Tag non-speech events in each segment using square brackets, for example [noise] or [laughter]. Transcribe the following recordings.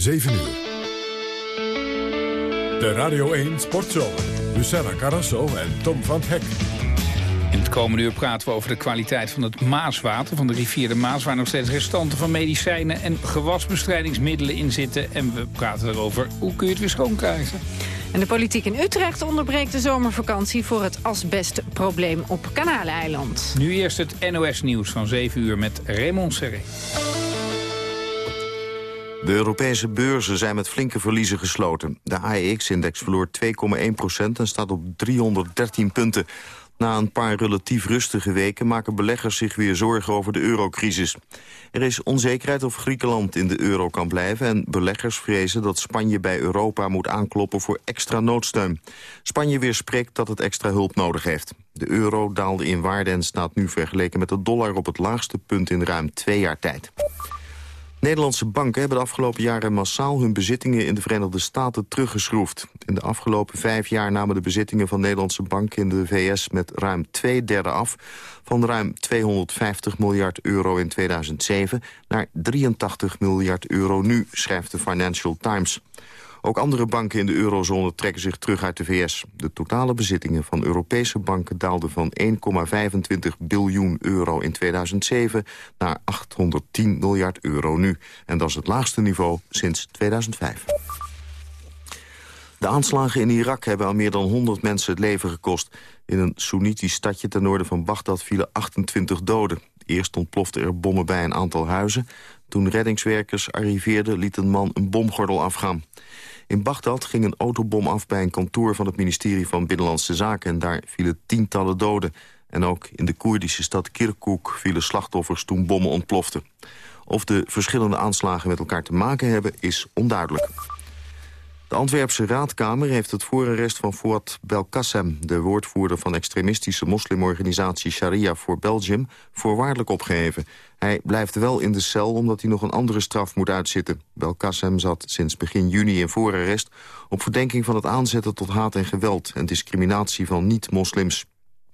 7 uur. De Radio 1 Sportzomer. Lucella Carrasso en Tom van Hek. In het komende uur praten we over de kwaliteit van het maaswater van de rivier de Maas... waar nog steeds restanten van medicijnen en gewasbestrijdingsmiddelen in zitten. En we praten erover hoe kun je het weer schoonkrijgen. En de politiek in Utrecht onderbreekt de zomervakantie... voor het asbestprobleem op Kanaleiland. Nu eerst het NOS-nieuws van 7 uur met Raymond Serré. De Europese beurzen zijn met flinke verliezen gesloten. De AEX-index verloor 2,1 procent en staat op 313 punten. Na een paar relatief rustige weken maken beleggers zich weer zorgen over de eurocrisis. Er is onzekerheid of Griekenland in de euro kan blijven... en beleggers vrezen dat Spanje bij Europa moet aankloppen voor extra noodsteun. Spanje weerspreekt dat het extra hulp nodig heeft. De euro daalde in waarde en staat nu vergeleken met de dollar... op het laagste punt in ruim twee jaar tijd. Nederlandse banken hebben de afgelopen jaren massaal hun bezittingen in de Verenigde Staten teruggeschroefd. In de afgelopen vijf jaar namen de bezittingen van Nederlandse banken in de VS met ruim twee derde af. Van ruim 250 miljard euro in 2007 naar 83 miljard euro nu, schrijft de Financial Times. Ook andere banken in de eurozone trekken zich terug uit de VS. De totale bezittingen van Europese banken daalden van 1,25 biljoen euro in 2007 naar 810 miljard euro nu. En dat is het laagste niveau sinds 2005. De aanslagen in Irak hebben al meer dan 100 mensen het leven gekost. In een Soenitisch stadje ten noorden van Bagdad vielen 28 doden. Eerst ontploften er bommen bij een aantal huizen. Toen reddingswerkers arriveerden liet een man een bomgordel afgaan. In Bagdad ging een autobom af bij een kantoor van het ministerie van Binnenlandse Zaken... en daar vielen tientallen doden. En ook in de Koerdische stad Kirkuk vielen slachtoffers toen bommen ontploften. Of de verschillende aanslagen met elkaar te maken hebben, is onduidelijk. De Antwerpse raadkamer heeft het voorarrest van Fouad Belkacem... de woordvoerder van extremistische moslimorganisatie Sharia voor Belgium... voorwaardelijk opgeheven. Hij blijft wel in de cel omdat hij nog een andere straf moet uitzitten. Belkacem zat sinds begin juni in voorarrest... op verdenking van het aanzetten tot haat en geweld... en discriminatie van niet-moslims.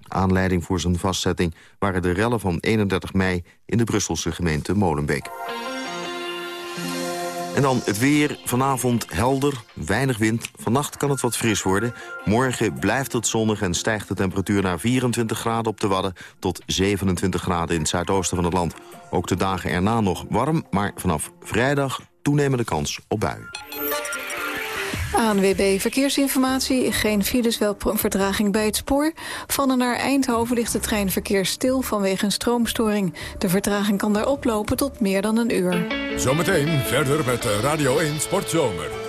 Aanleiding voor zijn vastzetting waren de rellen van 31 mei... in de Brusselse gemeente Molenbeek. En dan het weer. Vanavond helder, weinig wind. Vannacht kan het wat fris worden. Morgen blijft het zonnig en stijgt de temperatuur naar 24 graden op de Wadden... tot 27 graden in het zuidoosten van het land. Ook de dagen erna nog warm, maar vanaf vrijdag toenemende kans op buien. ANWB Verkeersinformatie. Geen files, wel vertraging bij het spoor. Van en naar Eindhoven ligt het treinverkeer stil vanwege een stroomstoring. De vertraging kan daar oplopen tot meer dan een uur. Zometeen verder met Radio 1 Sportzomer.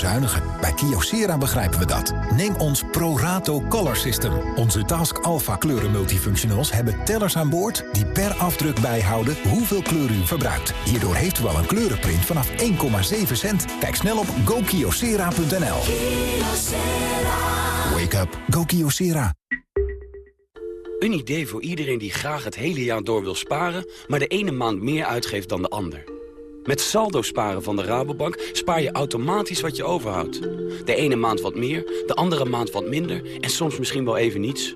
Bezuinigen. Bij Kyocera begrijpen we dat. Neem ons ProRato Color System. Onze Task Alpha kleuren multifunctionals hebben tellers aan boord... die per afdruk bijhouden hoeveel kleur u verbruikt. Hierdoor heeft u al een kleurenprint vanaf 1,7 cent. Kijk snel op gokyocera.nl. Wake up. Go Kyocera. Een idee voor iedereen die graag het hele jaar door wil sparen... maar de ene maand meer uitgeeft dan de ander. Met saldo sparen van de Rabobank spaar je automatisch wat je overhoudt. De ene maand wat meer, de andere maand wat minder en soms misschien wel even niets.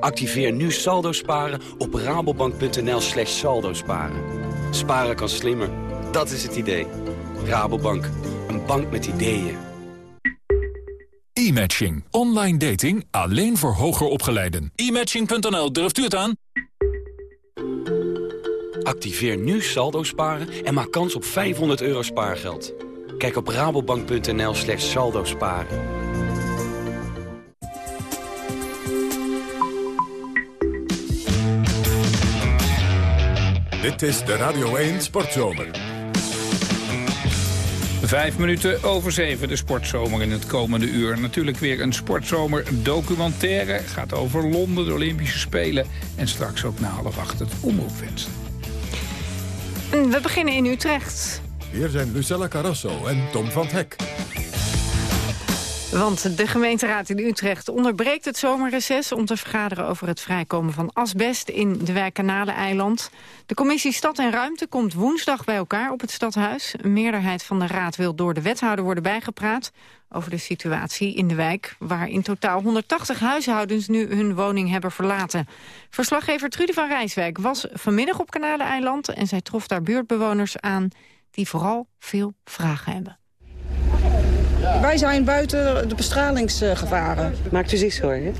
Activeer nu saldo sparen op rabobank.nl slash saldo sparen. Sparen kan slimmer, dat is het idee. Rabobank, een bank met ideeën. E-matching. Online dating alleen voor hoger opgeleiden. E-matching.nl, durft u het aan? Activeer nu saldo sparen en maak kans op 500 euro spaargeld. Kijk op rabobank.nl slash saldo sparen. Dit is de Radio 1 Sportzomer. Vijf minuten over zeven, de sportzomer in het komende uur. Natuurlijk weer een sportzomer documentaire. Gaat over Londen, de Olympische Spelen. En straks ook na half acht het omroepvenster. We beginnen in Utrecht. Hier zijn Lucella Carrasso en Tom van Hek. Want de gemeenteraad in Utrecht onderbreekt het zomerreces... om te vergaderen over het vrijkomen van asbest in de wijk Kanaleneiland. De commissie Stad en Ruimte komt woensdag bij elkaar op het stadhuis. Een meerderheid van de raad wil door de wethouder worden bijgepraat... over de situatie in de wijk... waar in totaal 180 huishoudens nu hun woning hebben verlaten. Verslaggever Trudy van Rijswijk was vanmiddag op Kanaleneiland... en zij trof daar buurtbewoners aan die vooral veel vragen hebben. Wij zijn buiten de bestralingsgevaren. Maakt u zich zorgen?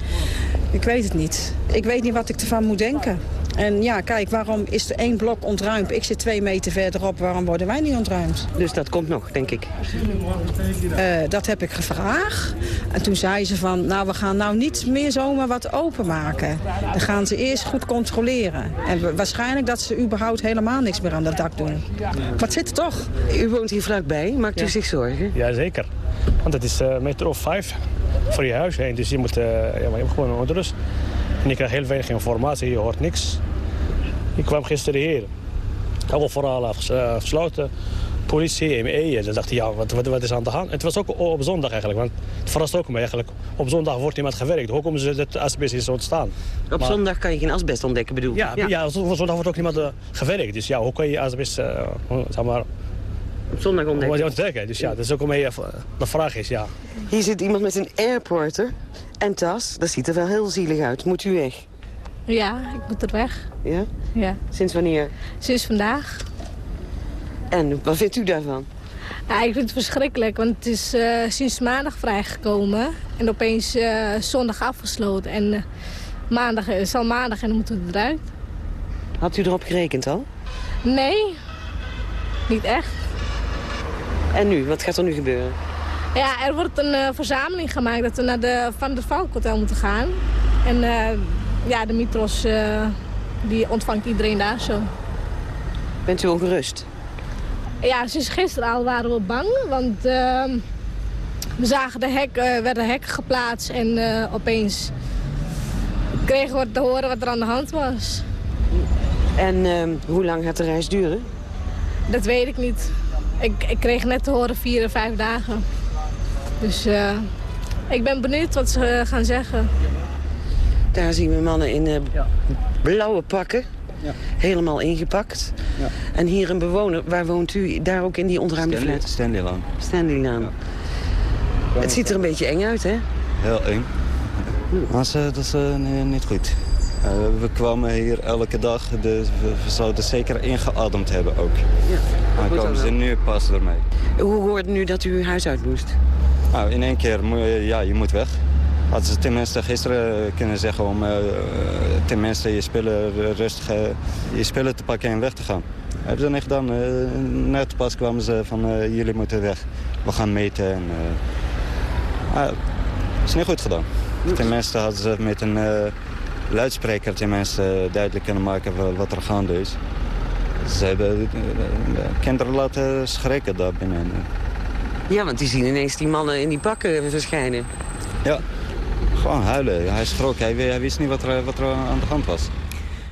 Ik weet het niet. Ik weet niet wat ik ervan moet denken. En ja, kijk, waarom is er één blok ontruimd? Ik zit twee meter verderop, waarom worden wij niet ontruimd? Dus dat komt nog, denk ik. Uh, dat heb ik gevraagd. En toen zei ze van, nou, we gaan nou niet meer zomaar wat openmaken. Dan gaan ze eerst goed controleren. En waarschijnlijk dat ze überhaupt helemaal niks meer aan dat dak doen. Wat zit er toch? U woont hier vlakbij, maakt u zich zorgen? Jazeker. Want het is uh, meter of vijf voor je huis heen. Dus je moet, uh, ja, maar je moet gewoon onder En je krijgt heel weinig informatie, je hoort niks. Ik kwam gisteren hier. Alle vooral afgesloten. Politie, ME. En dan dacht ik, ja, wat, wat, wat, is aan de hand? Het was ook op zondag eigenlijk. Want het verrast ook me eigenlijk. Op zondag wordt niemand gewerkt. Hoe komen ze dat asbest is ontstaan? Op zondag kan je geen asbest ontdekken, bedoel Ja, ja. ja op zondag wordt ook niemand uh, gewerkt. Dus ja, hoe kan je asbest, uh, zeg maar... Op zondag ontdekken? ontdekken. Dus ja, dat is ook een beetje de vraag is, ja. Hier zit iemand met een airporter en tas. Dat ziet er wel heel zielig uit. Moet u weg? Ja, ik moet er weg. Ja? Ja. Sinds wanneer? Sinds vandaag. En wat vindt u daarvan? Ja, ik vind het verschrikkelijk, want het is uh, sinds maandag vrijgekomen. En opeens uh, zondag afgesloten. En uh, maandag is al maandag en dan moeten we eruit. Had u erop gerekend al? Nee, niet echt. En nu? Wat gaat er nu gebeuren? Ja, er wordt een verzameling gemaakt dat we naar de Van der Valk Hotel moeten gaan. En ja, de Mitros uh, die ontvangt iedereen daar zo. Bent u ongerust? Ja, sinds gisteren al waren we bang, want we zagen de hek, werden hekken geplaatst en opeens kregen we te horen wat er aan de hand was. En ehm, hoe lang gaat de reis duren? Dat weet ik niet. Ik, ik kreeg net te horen vier en vijf dagen. Dus ik ben benieuwd wat ze gaan zeggen. Daar zien we mannen in uh, blauwe pakken. Ja. Helemaal ingepakt. Ja. En hier een bewoner. Waar woont u? Daar ook in die ontruimde Stanley, flat? Stanleylaan. Stanleylaan. Ja. Het ziet er een beetje eng uit, hè? Heel eng. Maar dat is uh, niet goed. Uh, we kwamen hier elke dag. Dus we, we, zouden zeker ingeademd hebben ook. Ja, maar komen ze nu pas ermee. Hoe hoorde nu dat u uw huis uit moest? Nou, in één keer, ja, je moet weg. Hadden ze tenminste gisteren kunnen zeggen om uh, tenminste je spullen rustig uh, je spullen te pakken en weg te gaan. Hebben ze niet gedaan. Net pas kwamen ze van jullie moeten weg. We gaan meten. En, uh, is niet goed gedaan. Tenminste hadden ze met een luidspreker tenminste duidelijk kunnen maken wat er gaande is. Ze hebben kinderen laten schrikken daar binnen. Ja, want die zien ineens die mannen in die pakken verschijnen. Ja, gewoon huilen. Hij schrok. Hij, hij wist niet wat er, wat er aan de hand was.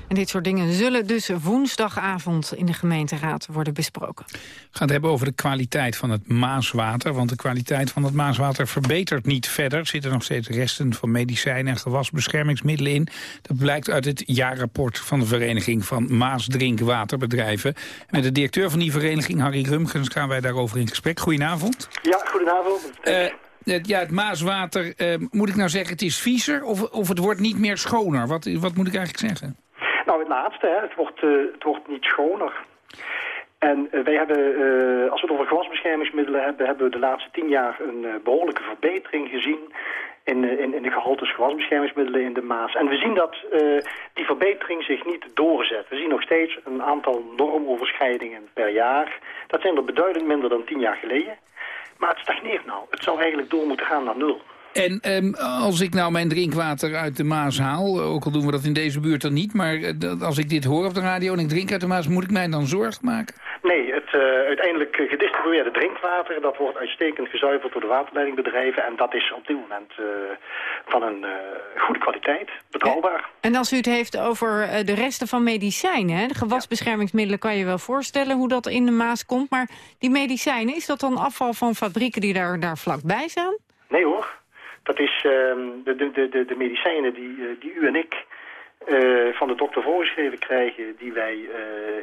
En dit soort dingen zullen dus woensdagavond in de gemeenteraad worden besproken. We gaan het hebben over de kwaliteit van het Maaswater. Want de kwaliteit van het Maaswater verbetert niet verder. Er zitten nog steeds resten van medicijnen en gewasbeschermingsmiddelen in. Dat blijkt uit het jaarrapport van de Vereniging van Maasdrinkwaterbedrijven. Met de directeur van die vereniging, Harry Rumgens, gaan wij daarover in gesprek. Goedenavond. Ja, goedenavond. Uh, ja, het Maaswater, uh, moet ik nou zeggen, het is viezer of, of het wordt niet meer schoner? Wat, wat moet ik eigenlijk zeggen? Nou, het laatste, hè. Het, wordt, uh, het wordt niet schoner. En uh, wij hebben, als we het over gewasbeschermingsmiddelen hebben, hebben we de laatste tien jaar een behoorlijke verbetering gezien in, in, in de gehaltes gewasbeschermingsmiddelen in de Maas. En we zien dat die verbetering zich niet doorzet. We zien nog steeds een aantal normoverschrijdingen per jaar. Dat zijn er beduidend minder dan tien jaar geleden. Maar het stagneert nou. Het zou eigenlijk door moeten gaan naar nul. En um, als ik nou mijn drinkwater uit de Maas haal, ook al doen we dat in deze buurt dan niet... maar uh, als ik dit hoor op de radio en ik drink uit de Maas, moet ik mij dan zorgen maken? Nee, het uh, uiteindelijk gedistribueerde drinkwater... dat wordt uitstekend gezuiverd door de waterleidingbedrijven... en dat is op dit moment uh, van een goede kwaliteit, betrouwbaar. En als u het heeft over de resten van medicijnen... Hè? de gewasbeschermingsmiddelen kan je wel voorstellen hoe dat in de Maas komt... maar die medicijnen, is dat dan afval van fabrieken die daar, daar vlakbij staan? Nee hoor. Dat is uh, de, de, de, de medicijnen die, die u en ik eh, van de dokter voorgeschreven krijgen... die wij uh,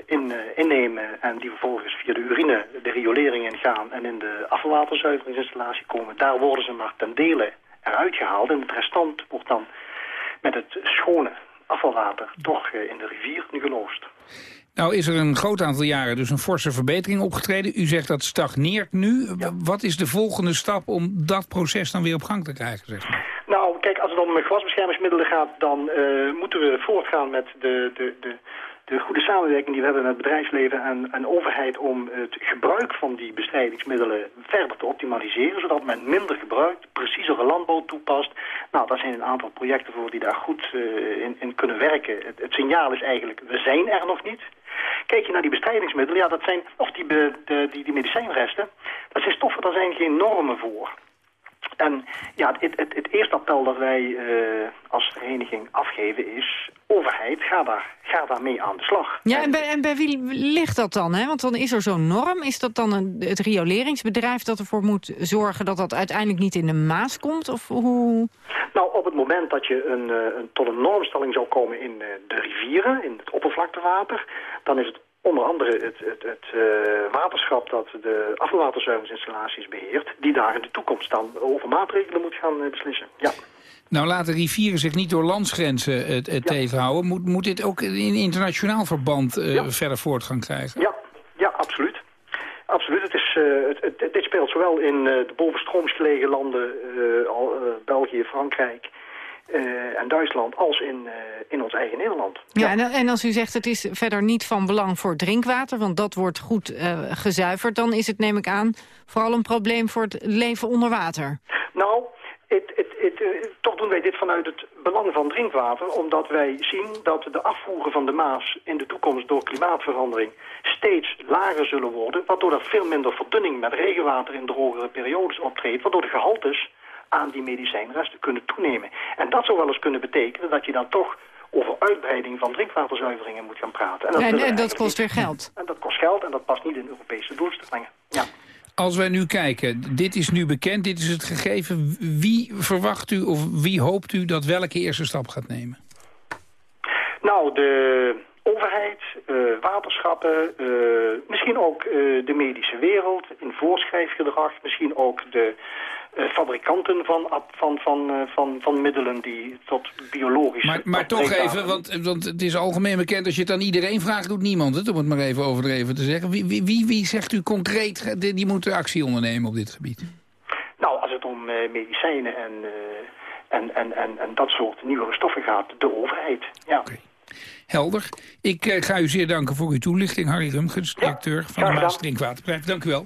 in, innemen en die vervolgens via de urine de riolering ingaan... en in de afvalwaterzuiveringsinstallatie komen. Daar worden ze maar ten dele eruit gehaald. En het restant wordt dan met het schone afvalwater toch in de rivier geloosd. Nou is er een groot aantal jaren dus een forse verbetering opgetreden. U zegt dat stagneert nu. Wat is de volgende stap om dat proces dan weer op gang te krijgen? Zeg maar? Nou, kijk, als het om gewasbeschermingsmiddelen gaat... dan uh, moeten we voortgaan met de, de, de, de goede samenwerking die we hebben met bedrijfsleven en, en overheid... om het gebruik van die bestrijdingsmiddelen verder te optimaliseren... zodat men minder gebruikt, preciezere landbouw toepast. Nou, daar zijn een aantal projecten voor die daar goed uh, in, kunnen werken. Het, signaal is eigenlijk, we zijn er nog niet... Kijk je naar die bestrijdingsmiddelen, ja, dat zijn, of die, de, die, die medicijnresten, dat zijn stoffen, daar zijn geen normen voor. En ja, het, het, het eerste appel dat wij uh, als vereniging afgeven is... overheid, ga daar, ga daar mee aan de slag. Ja, en bij, en bij wie ligt dat dan? Hè? Want dan is er zo'n norm. Is dat dan een, het rioleringsbedrijf dat ervoor moet zorgen... dat dat uiteindelijk niet in de Maas komt? Of hoe... Nou, op het moment dat je een, uh, een, tot een normstelling zou komen in uh, de rivieren... in het oppervlaktewater... dan is het onder andere het, het, het uh, waterschap dat de afvalwaterzuiveringsinstallaties beheert... die daar in de toekomst dan over maatregelen moet gaan uh, beslissen. Ja. Nou, laten rivieren zich niet door landsgrenzen uh, ja. tegenhouden. Moet, moet dit ook in internationaal verband ja. verder voortgang krijgen? Ja, ja absoluut. Absoluut. Het is, het, het, dit speelt zowel in de bovenstrooms gelegen landen, België, Frankrijk... Uh, en Duitsland als in, uh, in ons eigen Nederland. Ja, ja. En, en, als u zegt het is verder niet van belang voor drinkwater... want dat wordt goed uh, gezuiverd... dan is het, neem ik aan, vooral een probleem voor het leven onder water. Nou, het, het, het, toch doen wij dit vanuit het belang van drinkwater... omdat wij zien dat de afvoeren van de Maas in de toekomst door klimaatverandering... steeds lager zullen worden... waardoor er veel minder verdunning met regenwater in drogere periodes optreedt... waardoor de gehaltes aan die medicijnresten kunnen toenemen. En dat zou wel eens kunnen betekenen dat je dan toch over uitbreiding van drinkwaterzuiveringen moet gaan praten. En dat, en, en dat kost weer geld. En dat kost geld en dat past niet in Europese doelstellingen. Ja. Als wij nu kijken, dit is nu bekend, dit is het gegeven. Wie verwacht u of wie hoopt u dat welke eerste stap gaat nemen? Nou, de overheid, uh, waterschappen, uh, misschien ook uh, de medische wereld in voorschrijfgedrag, misschien ook de fabrikanten van, van, van, uh, van, van middelen die tot biologisch... Maar, maar toch even, want, want het is algemeen bekend... als je het aan iedereen vraagt, doet niemand het, om het maar even overdreven te zeggen. Wie, wie, wie, wie zegt u concreet, die, die moet actie ondernemen op dit gebied? Nou, als het om uh, medicijnen en, en, en, en, en dat soort nieuwe stoffen gaat, de overheid, ja. Okay. Helder. Ik uh, ga u zeer danken voor uw toelichting. Harry Rumgens, directeur ja, van de Maas Drinkwaterbedrijf. Dank u wel.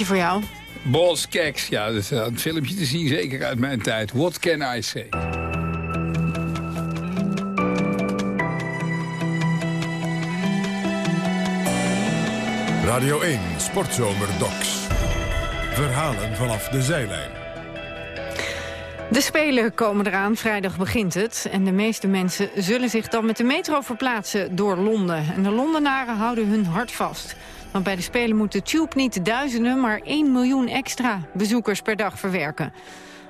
Eentje voor jou. Boss Keks, ja, dat is een filmpje te zien, zeker uit mijn tijd. What can I say? Radio 1 Sportzomer Docs. Verhalen vanaf de zijlijn. De Spelen komen eraan, vrijdag begint het. En de meeste mensen zullen zich dan met de metro verplaatsen door Londen. En de Londenaren houden hun hart vast. Want bij de Spelen moet de Tube niet duizenden, maar 1 miljoen extra bezoekers per dag verwerken.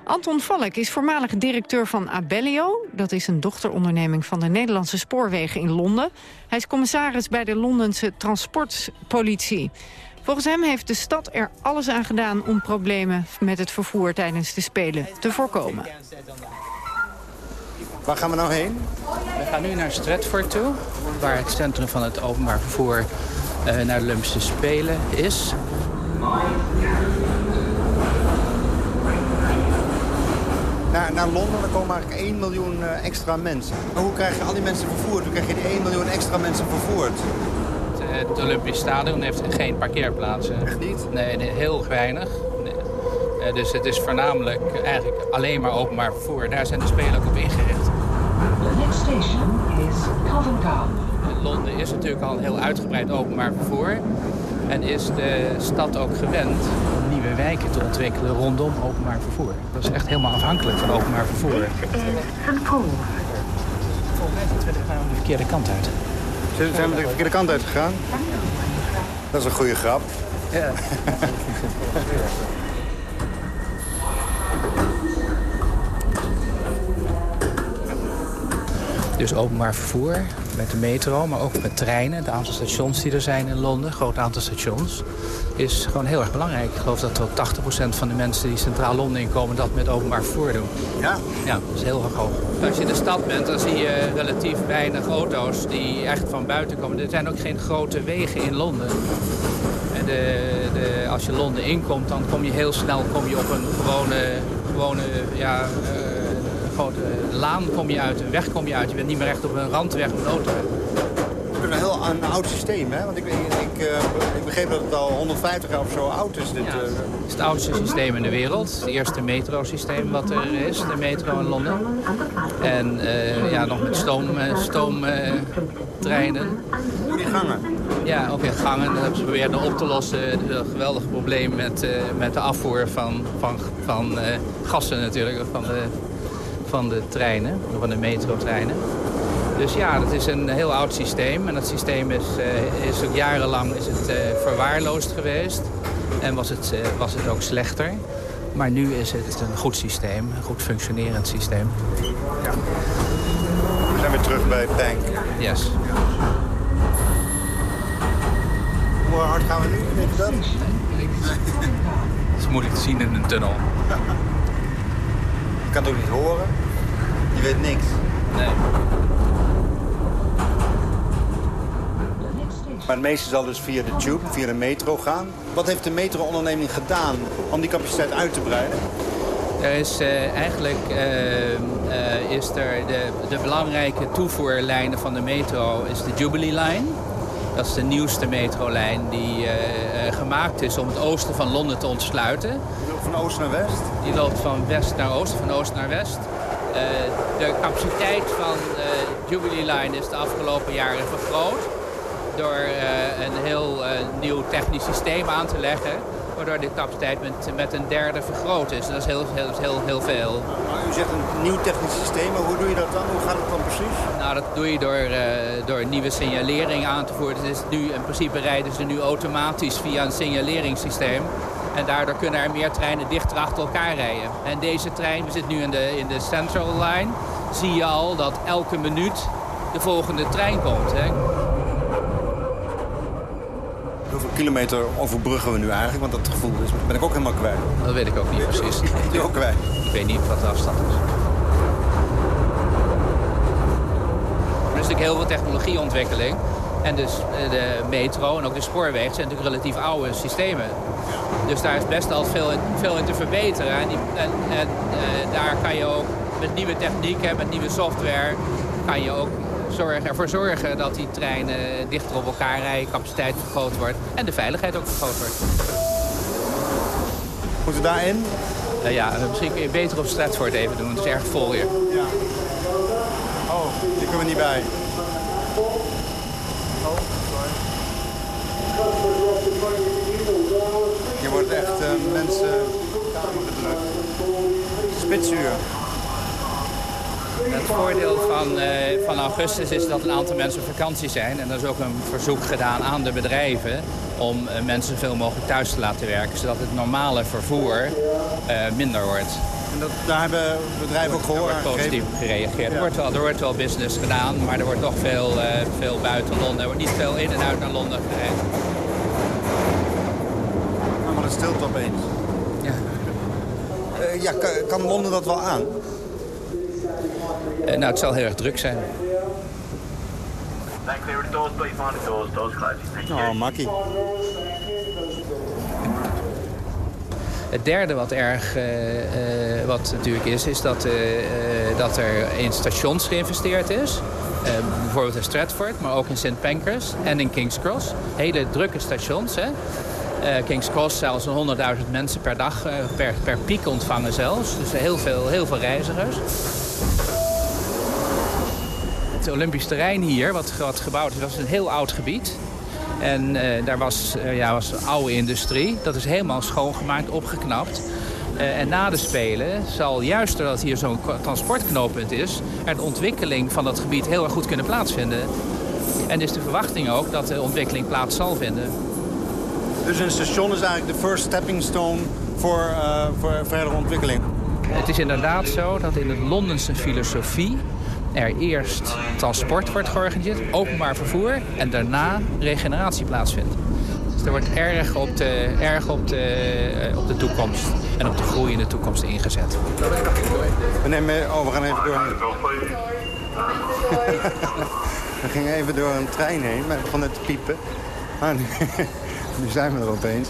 Anton Valk is voormalig directeur van Abellio. Dat is een dochteronderneming van de Nederlandse Spoorwegen in Londen. Hij is commissaris bij de Londense Transportpolitie. Volgens hem heeft de stad er alles aan gedaan om problemen met het vervoer tijdens de Spelen te voorkomen. Waar gaan we nou heen? We gaan nu naar Stratford toe, waar het centrum van het openbaar vervoer naar de Olympische Spelen is. Naar, naar Londen dan komen eigenlijk 1 miljoen uh, extra mensen. Maar hoe krijg je al die mensen vervoerd? Hoe krijg je die 1 miljoen extra mensen vervoerd? Het, het Olympisch Stadion heeft geen parkeerplaatsen. Echt niet? Nee, nee heel weinig. Nee. Dus het is voornamelijk eigenlijk alleen maar openbaar vervoer. Daar zijn de Spelen ook op ingericht. The next station is Covent Garden. Londen is natuurlijk al een heel uitgebreid openbaar vervoer. En is de stad ook gewend om nieuwe wijken te ontwikkelen rondom openbaar vervoer. Dat is echt helemaal afhankelijk van openbaar vervoer. Volgens mij zitten we de verkeerde kant uit. Zijn we de verkeerde kant uit gegaan? Dat is een goede grap. Ja. [laughs] Dus openbaar vervoer met de metro, maar ook met treinen. Het aantal stations die er zijn in Londen, een groot aantal stations, is gewoon heel erg belangrijk. Ik geloof dat tot 80% van de mensen die centraal Londen inkomen dat met openbaar vervoer doen. Ja? Ja, dat is heel erg hoog. Als je in de stad bent, dan zie je relatief weinig auto's die echt van buiten komen. Er zijn ook geen grote wegen in Londen. En de, de, als je Londen inkomt, dan kom je heel snel kom je op een gewone, gewone ja, uh, grote laan kom je uit, een weg kom je uit. Je bent niet meer echt op een randweg met een auto. Het is een heel een oud systeem, hè? Want ik, ik, uh, ik begreep dat het al 150 jaar of zo oud is. Dit, ja, het is het oudste systeem in de wereld. Het eerste metrosysteem wat er is, de metro in Londen. En uh, ja, nog met stoom, stoomtreinen. Hoe die gangen? Ja, ook in gangen. Dat hebben ze geprobeerd op te lossen. Het geweldige probleem met, uh, met de afvoer van, van, van gassen natuurlijk. Van de, van de treinen, van de metrotreinen. Dus ja, dat is een heel oud systeem. En dat systeem is, uh, is ook jarenlang is het, uh, verwaarloosd geweest. En was het, uh, was het ook slechter. Maar nu is het een goed systeem, een goed functionerend systeem. Ja. We zijn weer terug bij Bank. Yes. Hoe hard gaan we nu? Weet je dat? Dat is moeilijk te zien in een tunnel. [laughs] Je kan het ook niet horen. Je weet niks. Nee. Maar het meeste zal dus via de tube, via de metro gaan. Wat heeft de metro-onderneming gedaan om die capaciteit uit te breiden? Er is uh, eigenlijk uh, uh, is er de, de belangrijke toevoerlijnen van de metro is de Jubilee Line. Dat is de nieuwste metrolijn die gemaakt is om het oosten van Londen te ontsluiten. Van oost naar west? Die loopt van west naar oost, van oost naar west. de capaciteit van de Jubilee Line is de afgelopen jaren vergroot door uh, een heel uh, nieuw technisch systeem aan te leggen. Waardoor de capaciteit met, met een derde vergroot is. En dat is heel, heel, heel, heel veel. Maar u zegt een nieuw technisch systeem, maar hoe doe je dat dan? Hoe gaat het dan precies? Nou, dat doe je door, uh, door nieuwe signalering aan te voeren. Dus nu, in principe rijden ze nu automatisch via een signaleringssysteem. En daardoor kunnen er meer treinen dichter achter elkaar rijden. En deze trein, we zitten nu in de, in de Central Line, zie je al dat elke minuut de volgende trein komt. Hè? Hoeveel kilometer overbruggen we nu eigenlijk? Want dat gevoel is, ben ik ook helemaal kwijt. Dat weet ik ook niet precies. [laughs] Ben je ook kwijt? Ik weet niet wat de afstand is. Er is natuurlijk heel veel technologieontwikkeling. En dus de metro en ook de spoorwegen zijn natuurlijk relatief oude systemen. Dus daar is best al veel in, veel in te verbeteren. En, die, en, en uh, daar kan je ook met nieuwe technieken, met nieuwe software... kan je ook zorgen, ervoor zorgen dat die treinen dichter op elkaar rijden, capaciteit vergroot wordt en de veiligheid ook vergroot wordt. Moeten we daarin? Uh, ja, misschien kun je beter op Stratford even doen. Het is erg vol hier. Ja. Oh, die kunnen we niet bij. Oh, sorry. Wordt echt uh, mensen gedrukt. Spitsuur. Het voordeel van, uh, van augustus is dat een aantal mensen op vakantie zijn. En er is ook een verzoek gedaan aan de bedrijven om uh, mensen zoveel mogelijk thuis te laten werken. Zodat het normale vervoer minder wordt. En dat, daar hebben bedrijven ook gehoord? Wordt positief gereageerd. Ja. Er, wordt wel, er wordt wel business gedaan, maar er wordt nog veel, veel buiten Londen. Er wordt niet veel in en uit naar Londen gereden. Nou, maar het stilt opeens. Ja. ja, kan, kan Londen dat wel aan? Uh, nou, het zal heel erg druk zijn. Oh, makkie. Het derde wat erg, uh, uh, wat natuurlijk is, is dat, dat er in stations geïnvesteerd is. bijvoorbeeld in Stratford, maar ook in St. Pancras en in King's Cross. Hele drukke stations, hè. King's Cross zelfs 100.000 mensen per dag, per, per piek ontvangen zelfs. Dus heel veel, heel veel reizigers. Het Olympisch terrein hier, wat, gebouwd is, was een heel oud gebied. En uh, daar was, uh, ja, was oude industrie. Dat is helemaal schoongemaakt, opgeknapt. En na de Spelen zal juist doordat hier zo'n transportknooppunt is... er ontwikkeling van dat gebied heel erg goed kunnen plaatsvinden. En is de verwachting ook dat de ontwikkeling plaats zal vinden. Dus een station is eigenlijk de first stepping stone voor, voor verdere ontwikkeling? Het is inderdaad zo dat in het Londense filosofie er eerst transport wordt georganiseerd, openbaar vervoer... en daarna regeneratie plaatsvindt. Dus er wordt erg op de, erg op de, op de toekomst en op de groei in de toekomst ingezet. We, nemen, oh, we gaan even door... [laughs] we gingen even door een trein heen, maar het begon net te piepen. [laughs] nu zijn we er opeens.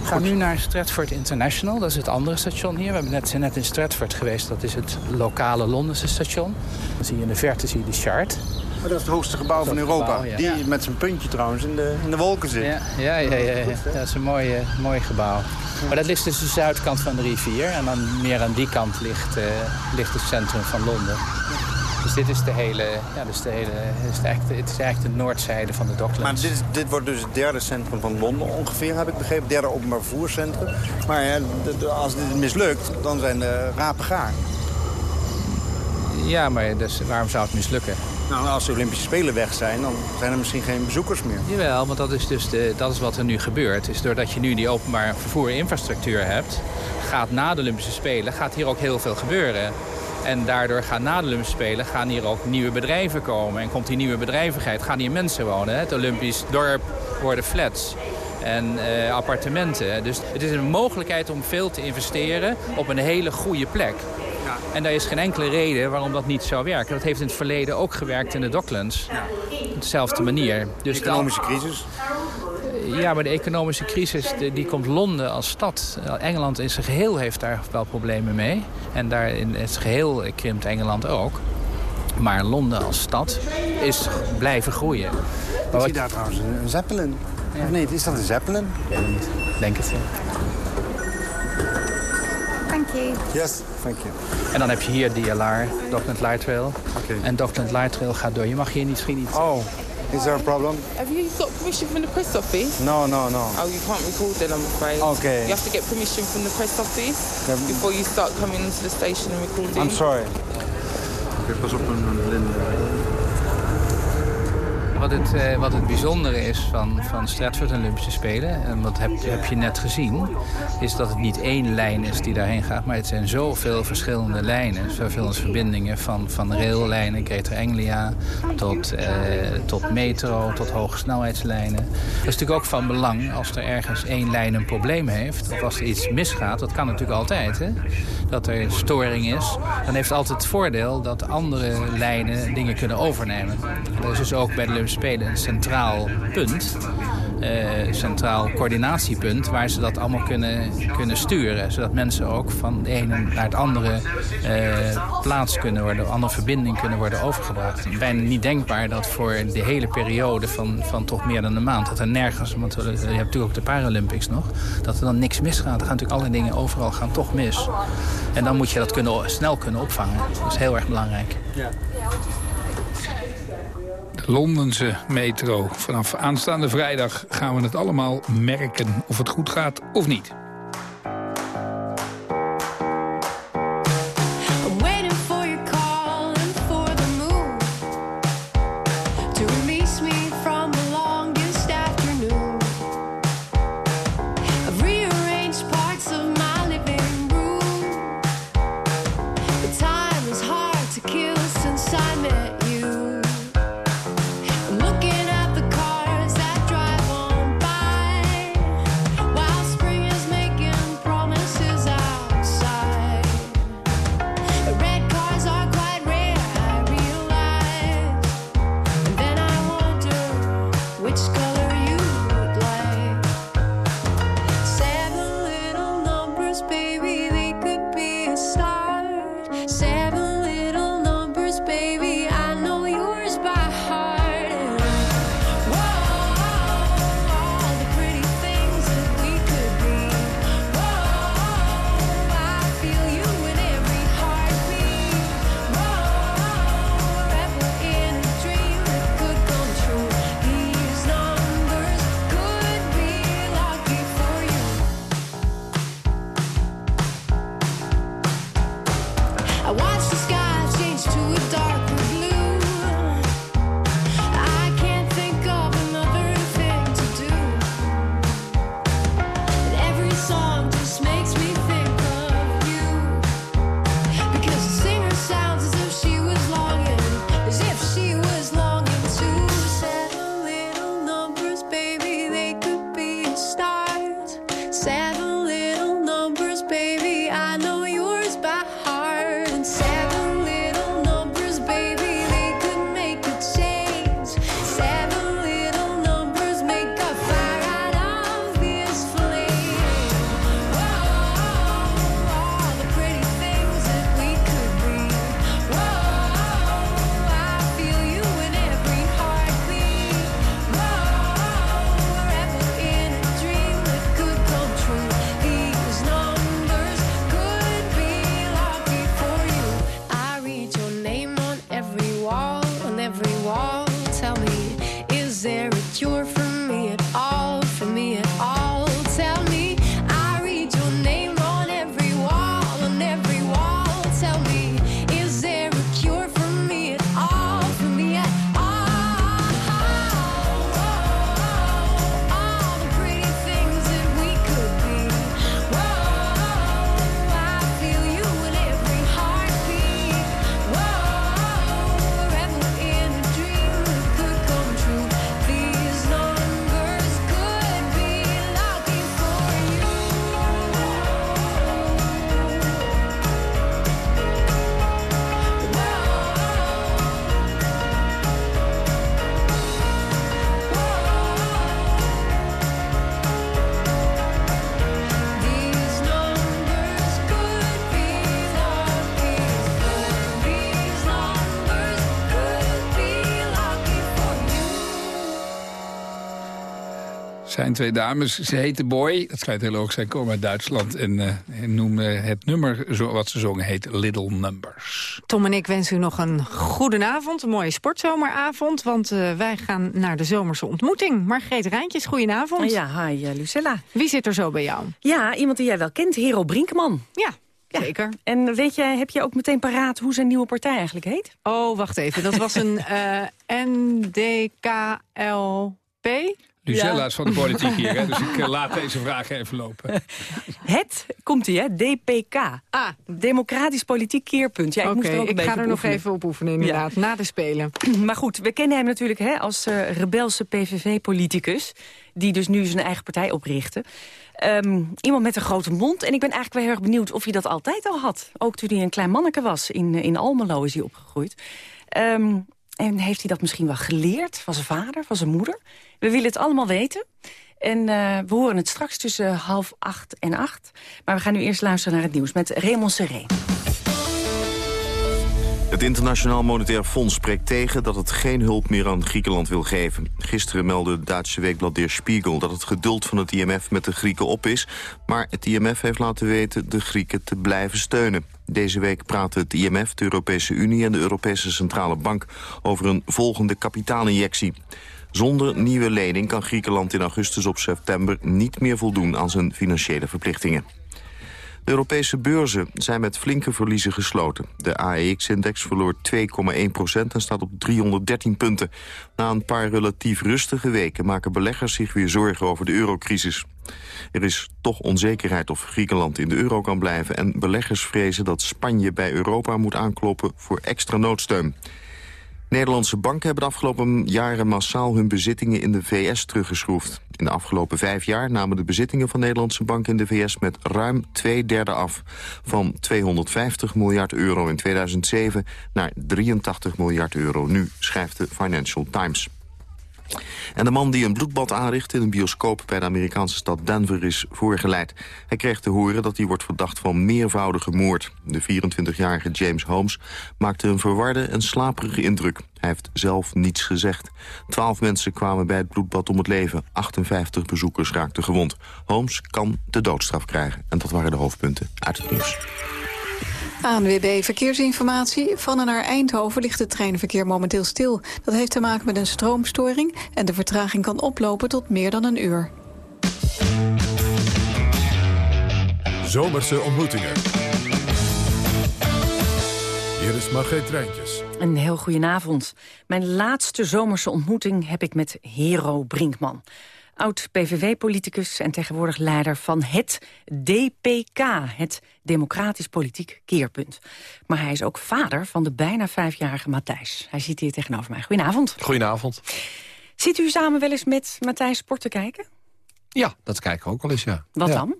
We gaan nu naar Stratford International, dat is het andere station hier. We hebben net, zijn net in Stratford geweest, dat is het lokale Londense station. Dan zie je in de verte zie je de Shard. Maar dat is het hoogste gebouw van Europa. Gebouw, ja. Die met zijn puntje trouwens in de, in de wolken zit. Ja, ja, ja, ja, ja. dat is een mooi, mooi gebouw. Maar dat ligt dus de zuidkant van de rivier. En dan meer aan die kant ligt, uh, ligt het centrum van Londen. Dus dit is de hele, ja, dus de hele, het is eigenlijk, het is eigenlijk de noordzijde van de Docklands. Maar dit, dit wordt dus het derde centrum van Londen ongeveer, heb ik begrepen. Het derde openbaar vervoerscentrum. Maar ja, als dit mislukt, dan zijn de rapen gaar. Ja, maar dus, waarom zou het mislukken? Nou, als de Olympische Spelen weg zijn, dan zijn er misschien geen bezoekers meer. Jawel, want dat is dus de, dat is wat er nu gebeurt. Is doordat je nu die openbaar vervoerinfrastructuur hebt... gaat na de Olympische Spelen gaat hier ook heel veel gebeuren. En daardoor gaan na de Spelen gaan hier ook nieuwe bedrijven komen. En komt die nieuwe bedrijvigheid, gaan hier mensen wonen. Het Olympisch dorp worden flats en uh, appartementen. Dus het is een mogelijkheid om veel te investeren op een hele goede plek. Ja. En daar is geen enkele reden waarom dat niet zou werken. Dat heeft in het verleden ook gewerkt in de Docklands. Ja. Op dezelfde manier. Dus de economische crisis? Ja, maar de economische crisis die komt Londen als stad. Engeland in zijn geheel heeft daar wel problemen mee. En daar in het geheel krimpt Engeland ook. Maar Londen als stad is blijven groeien. Maar Ik zie daar trouwens een Zeppelin. Ja. Nee, is dat een Zeppelin? Ik weet het niet. Denk het wel. Thank you. Yes, thank you. En dan heb je hier DLR, Dockland Light Rail. Okay. En Dockland Light Rail gaat door. Je mag hier niet schieten. Oh. Is there a problem? Have you got permission from the press office? No, no, no. Oh, you can't record then, I'm afraid. Okay. You have to get permission from the press office yeah. before you start coming into the station and recording. I'm sorry. Okay, pas op een blinde. Wat het, uh, wat het bijzondere is van, van Stratford Olympische Spelen, en dat heb, heb je net gezien, is dat het niet één lijn is die daarheen gaat, maar het zijn zoveel verschillende lijnen. Zoveel verbindingen van, van raillijnen, Greater Anglia, tot, uh, tot metro, tot hogesnelheidslijnen. Dat is natuurlijk ook van belang als er ergens één lijn een probleem heeft, of als er iets misgaat, dat kan natuurlijk altijd, hè? dat er storing is, dan heeft het altijd het voordeel dat andere lijnen dingen kunnen overnemen. Dat is dus ook bij de Spelen een centraal punt. eh, centraal coördinatiepunt... waar ze dat allemaal kunnen, kunnen sturen. Zodat mensen ook van de ene naar het andere eh, plaats kunnen worden... andere verbinding kunnen worden overgebracht. Bijna niet denkbaar dat voor de hele periode van, van toch meer dan een maand... dat er nergens, want je hebt natuurlijk ook de Paralympics nog... dat er dan niks misgaat. Er gaan natuurlijk alle dingen overal gaan toch mis. En dan moet je dat kunnen, snel kunnen opvangen. Dat is heel erg belangrijk. Ja. De Londense metro. Vanaf aanstaande vrijdag gaan we het allemaal merken of het goed gaat of niet. Zijn twee dames. Ze heten Boy. Dat schijnt heel hoog zijn. Komen uit Duitsland. En eh, noemen het nummer zo, wat ze zongen heet Little Numbers. Tom en ik wensen u nog een goede avond, een mooie sportzomeravond. Want eh, wij gaan naar de zomerse ontmoeting. Margreet Rijntjes, goedenavond. Ja, hi eh, Lucella. Wie zit er zo bij jou? Ja, iemand die jij wel kent, Hero Brinkman. Ja, zeker. En weet jij, heb je ook meteen paraat hoe zijn nieuwe partij eigenlijk heet? Oh, wacht even. Dat was een eh, NDKLP. Lucella is van de politiek hier, hè, dus ik eh, [laughs] laat deze vraag even lopen. Het, komt ie hè, DPK. Ah. Democratisch Politiek Keerpunt. Ja, ik moest er ook ik ga er nog oefenen. even op oefenen inderdaad, na de Spelen. [clears throat] Maar goed, we kennen hem natuurlijk hè, als eh, rebelse PVV-politicus... die dus nu zijn eigen partij oprichtte. Ehm, iemand met een grote mond. En ik ben eigenlijk wel heel erg benieuwd of hij dat altijd al had. Ook toen hij een klein manneke was. In, eh, in Almelo is hij opgegroeid. Ehm, En heeft hij dat misschien wel geleerd van zijn vader, van zijn moeder? We willen het allemaal weten. En eh, we horen het straks tussen half acht en acht. Maar we gaan nu eerst luisteren naar het nieuws met Raymond Serré. Het Internationaal Monetair Fonds spreekt tegen dat het geen hulp meer aan Griekenland wil geven. Gisteren meldde het Duitse weekblad Der Spiegel dat het geduld van het IMF met de Grieken op is. Maar het IMF heeft laten weten de Grieken te blijven steunen. Deze week praten het IMF, de Europese Unie en de Europese Centrale Bank over een volgende kapitaalinjectie. Zonder nieuwe lening kan Griekenland in augustus of september niet meer voldoen aan zijn financiële verplichtingen. De Europese beurzen zijn met flinke verliezen gesloten. De AEX-index verloor 2,1 procent en staat op 313 punten. Na een paar relatief rustige weken maken beleggers zich weer zorgen over de eurocrisis. Er is toch onzekerheid of Griekenland in de euro kan blijven... en beleggers vrezen dat Spanje bij Europa moet aankloppen voor extra noodsteun. Nederlandse banken hebben de afgelopen jaren massaal hun bezittingen in de VS teruggeschroefd. In de afgelopen vijf jaar namen de bezittingen van Nederlandse banken in de VS met ruim twee derde af. Van 250 miljard euro in 2007 naar 83 miljard euro nu, schrijft de Financial Times. En de man die een bloedbad aanricht in een bioscoop bij de Amerikaanse stad Denver is voorgeleid. Hij kreeg te horen dat hij wordt verdacht van meervoudige moord. De 24-jarige James Holmes maakte een verwarde en slaperige indruk. Hij heeft zelf niets gezegd. Twaalf mensen kwamen bij het bloedbad om het leven. 58 bezoekers raakten gewond. Holmes kan de doodstraf krijgen. En dat waren de hoofdpunten uit het nieuws. ANWB Verkeersinformatie. Van en naar Eindhoven ligt het treinverkeer momenteel stil. Dat heeft te maken met een stroomstoring... en de vertraging kan oplopen tot meer dan een uur. Zomerse ontmoetingen. Hier is Margreet Treintjes. Een heel goedenavond. Mijn laatste zomerse ontmoeting heb ik met Hero Brinkman. Oud-PVV-politicus en tegenwoordig leider van het DPK... het Democratisch Politiek Keerpunt. Maar hij is ook vader van de bijna vijfjarige Matthijs. Hij zit hier tegenover mij. Goedenavond. Goedenavond. Zit u samen wel eens met Matthijs sport te kijken? Ja, dat kijken we ook wel eens, ja. Wat ja. dan?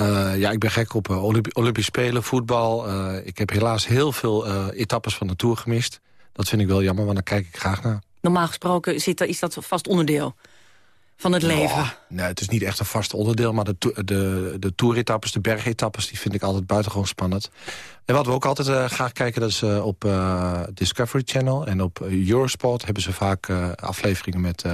Uh, ja, ik ben gek op uh, Olympi Olympisch Spelen, voetbal. Uh, ik heb helaas heel veel etappes van de Tour gemist. Dat vind ik wel jammer, want daar kijk ik graag naar. Normaal gesproken zit, is dat vast onderdeel van het leven. Oh, nee, het is niet echt een vast onderdeel, maar de, de, de toeretappes, de bergetappes... die vind ik altijd buitengewoon spannend. En wat we ook altijd uh, graag kijken, dat is uh, op uh, Discovery Channel... en op Eurosport hebben ze vaak afleveringen met,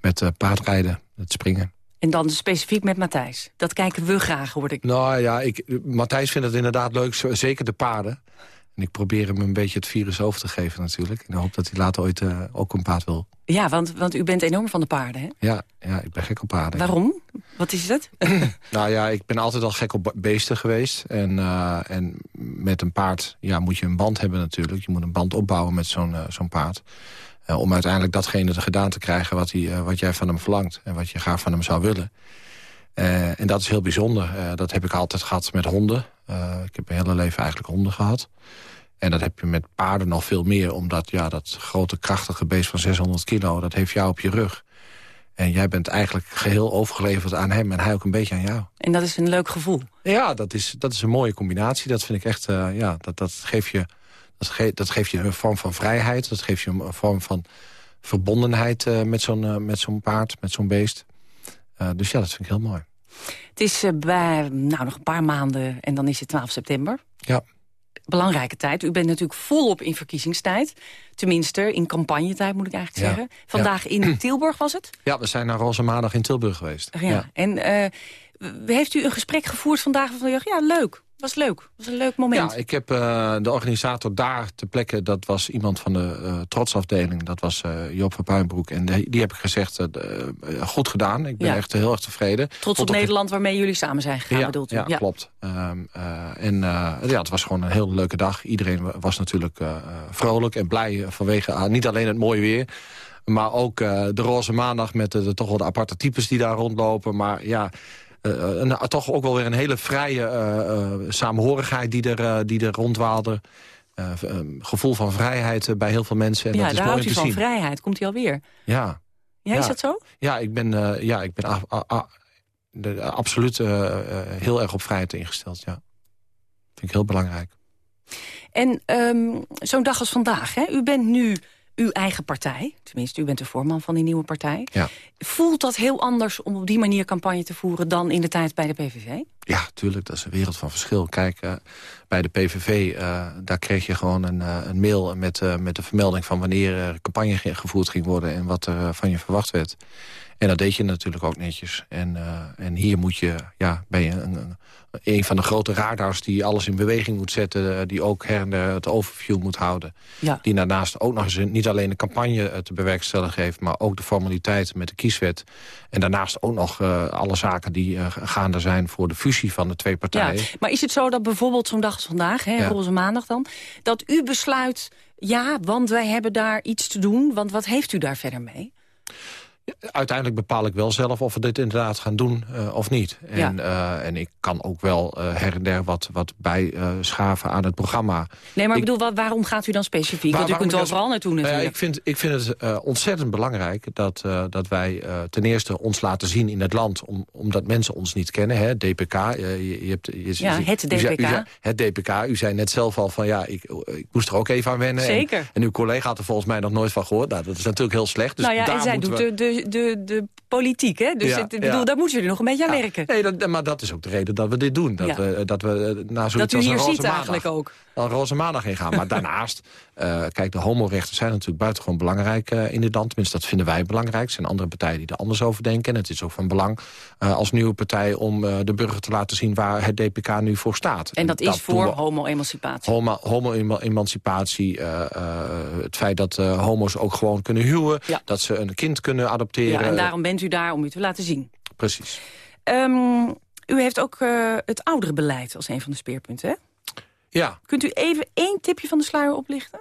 met paardrijden, het springen. En dan specifiek met Matthijs. Dat kijken we graag, hoor ik. Nou ja, ik, Matthijs vindt het inderdaad leuk, zeker de paarden. En ik probeer hem een beetje het virus over te geven natuurlijk. In de hoop dat hij later ooit ook een paard wil. Ja, want, want u bent enorm van de paarden, hè? Ja, ja ik ben gek op paarden. Waarom? Wat is dat? [clears throat] [clears throat] nou ja, ik ben altijd al gek op beesten geweest. En, uh, en met een paard ja, moet je een band hebben natuurlijk. Je moet een band opbouwen met zo'n uh, zo'n paard. Om uiteindelijk datgene te gedaan te krijgen wat, hij, wat jij van hem verlangt. En wat je graag van hem zou willen. en dat is heel bijzonder. dat heb ik altijd gehad met honden. Ik heb mijn hele leven eigenlijk honden gehad. En dat heb je met paarden nog veel meer. Omdat ja, dat grote krachtige beest van 600 kilo, dat heeft jou op je rug. En jij bent eigenlijk geheel overgeleverd aan hem en hij ook een beetje aan jou. En dat is een leuk gevoel. Ja, dat is, dat is een mooie combinatie. Dat vind ik echt, uh, ja, dat, dat, geeft je, dat, ge dat geeft je een vorm van vrijheid. Dat geeft je een vorm van verbondenheid uh, met zo'n uh, met zo'n paard, met zo'n beest. dus ja, dat vind ik heel mooi. Het is bij, nou, nog een paar maanden en dan is het 12 september. Ja belangrijke tijd. U bent natuurlijk volop in verkiezingstijd. Tenminste, in campagnetijd moet ik eigenlijk ja. zeggen. Vandaag ja. in [clears throat] Tilburg was het? Ja, we zijn naar Roze Maandag in Tilburg geweest. Ja. ja. En uh, heeft u een gesprek gevoerd vandaag van ja, leuk. Was leuk. Was een leuk moment. Ja, ik heb uh, de organisator daar ter plekke... dat was iemand van de uh, trotsafdeling. Dat was uh, Joop van Puinbroek. En die, die heb ik gezegd, goed gedaan. Ik ben Ja. echt heel erg tevreden. Trots op Nederland waarmee jullie samen zijn gegaan, ja, bedoelt u? ja, klopt. Um, uh, en ja, het was gewoon een heel leuke dag. Iedereen wa- was natuurlijk vrolijk en blij vanwege niet alleen het mooie weer... maar ook de roze maandag met de, de, toch wel de aparte types die daar rondlopen. Maar ja, een, toch ook wel weer een hele vrije uh, uh, samenhorigheid die er, die er rondwaalde. Gevoel van vrijheid bij heel veel mensen. En ja, dat is mooi houdt te van vrijheid. Komt hij alweer? Ja. Ja, is dat zo? Ja, ik ben, ja, ik ben a, a, a, de, absoluut heel erg op vrijheid ingesteld. Ja. Vind ik heel belangrijk. En um, zo'n dag als vandaag, hè? u bent nu uw eigen partij, tenminste u bent de voorman van die nieuwe partij... Ja. voelt dat heel anders om op die manier campagne te voeren... dan in de tijd bij de PVV? Ja, tuurlijk, dat is een wereld van verschil. Kijk, eh, bij de PVV, eh, daar kreeg je gewoon een, eh, een mail met, eh, met de vermelding van wanneer er campagne ge- gevoerd ging worden en wat er van je verwacht werd. En dat deed je natuurlijk ook netjes. En, en hier moet je, ja, ben je een, een, een van de grote radars die alles in beweging moet zetten, die ook her en der het overview moet houden. Ja. Die daarnaast ook nog eens een- niet alleen de campagne te bewerkstelligen heeft, maar ook de formaliteiten met de kieswet. En daarnaast ook nog alle zaken die gaande zijn voor de fusie van de twee partijen. Ja, maar is het zo dat bijvoorbeeld zo'n dag vandaag, hè, Ja. roze maandag dan... dat u besluit, ja, want wij hebben daar iets te doen... want wat heeft u daar verder mee? Uiteindelijk bepaal ik wel zelf of we dit inderdaad gaan doen eh, of niet. En, Ja. eh, en ik kan ook wel eh, her en der wat, wat bijschaven aan het programma. Nee, maar ik Ik- bedoel, waarom gaat u dan specifiek? Waar- want u kunt overal naartoe Nou natuurlijk. ik, vind, ik vind het ontzettend belangrijk dat, dat wij ten eerste ons laten zien in het land... Om, omdat mensen ons niet kennen, hè, DPK. je, je hebt, je, Ja, het u zei- u DPK. zei- het DPK. U zei net zelf al van ja, ik, ik moest er ook even aan wennen. En- Zeker. En, uw collega had er volgens mij nog nooit van gehoord. Nou, dat is natuurlijk heel slecht. Dus nou ja, daar en zij doet we- de, de, de, de politiek, hè? Dus Ja, ik bedoel, ja. daar moeten jullie nog een beetje aan werken. Nee, dat, maar dat is ook de reden dat we dit doen. Dat we, dat we eh, na zoiets Dat u als een hier ziet eigenlijk ook. Een roze maandag ingaan. Maar daarnaast, eh, kijk, de homorechten zijn natuurlijk buitengewoon belangrijk eh, in dit land. Tenminste, dat vinden wij belangrijk. Er zijn andere partijen die er anders over denken. En het is ook van belang eh, als nieuwe partij om de burger te laten zien waar het DPK nu voor staat. En dat is voor homo-emancipatie. Homo- Homo-emancipatie, het feit dat homo's ook gewoon kunnen huwen... dat ze een kind kunnen adopteren. Ja, en daarom bent u daar om u te laten zien. Precies. Ehm, u heeft ook het ouderenbeleid als een van de speerpunten, hè? Ja, Kunt u even één tipje van de sluier oplichten?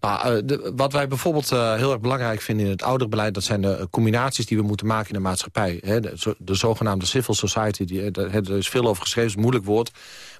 Nou, eh, de- wat wij bijvoorbeeld eh, heel erg belangrijk vinden in het ouderenbeleid... dat zijn de eh, combinaties die we moeten maken in de maatschappij. Hè, de, de zogenaamde civil society, die, daar is veel over geschreven, is een moeilijk woord.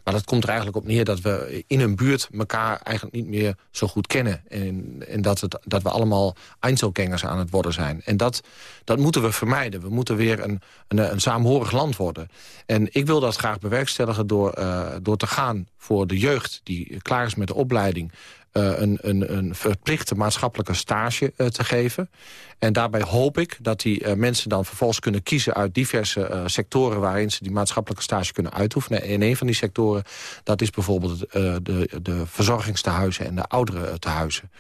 Maar dat komt er eigenlijk op neer dat we in een buurt elkaar eigenlijk niet meer zo goed kennen. En, en dat, het, dat we allemaal Einzelgangers aan het worden zijn. En dat, dat moeten we vermijden. We moeten weer een, een, een saamhorig land worden. En ik wil dat graag bewerkstelligen door, eh, door te gaan voor de jeugd... die klaar is met de opleiding een, een, een verplichte maatschappelijke stage eh, te geven. En daarbij hoop ik dat die eh, mensen dan vervolgens kunnen kiezen... uit diverse eh, sectoren waarin ze die maatschappelijke stage kunnen uitoefenen. En een van die sectoren, dat is bijvoorbeeld eh, de, de verzorgingstehuizen... en de ouderentehuizen.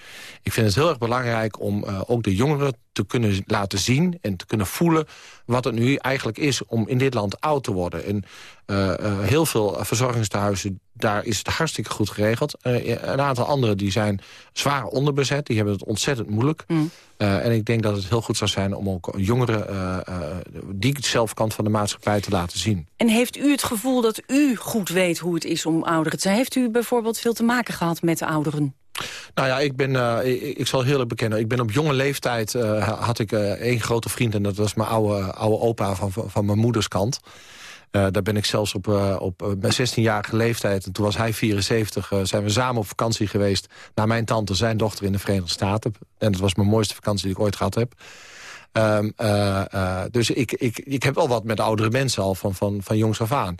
Ik vind het heel erg belangrijk om eh, ook de jongeren te kunnen laten zien... en te kunnen voelen wat het nu eigenlijk is om in dit land oud te worden. En eh, eh, heel veel verzorgingstehuizen, daar is het hartstikke goed geregeld. Eh, een aantal andere die zijn zwaar onderbezet. Die hebben het ontzettend moeilijk. Eh, en ik denk dat het heel goed zou zijn om ook jongeren... eh, eh, die zelfkant van de maatschappij te laten zien. En heeft u het gevoel dat u goed weet hoe het is om ouderen te zijn? Heeft u bijvoorbeeld veel te maken gehad met de ouderen? Nou ja, ik ben, eh, ik, ik zal heel eerlijk bekennen. Ik ben op jonge leeftijd, eh, had ik eh, één grote vriend... en dat was mijn oude, oude opa van, van van mijn moeders kant. Eh, daar ben ik zelfs op, eh, op eh, mijn 16-jarige leeftijd... en toen was hij 74, eh, zijn we samen op vakantie geweest... naar mijn tante, zijn dochter in de Verenigde Staten. En dat was mijn mooiste vakantie die ik ooit gehad heb. Ehm, eh, eh, dus ik, ik, ik heb wel wat met oudere mensen al van, van, van jongs af aan.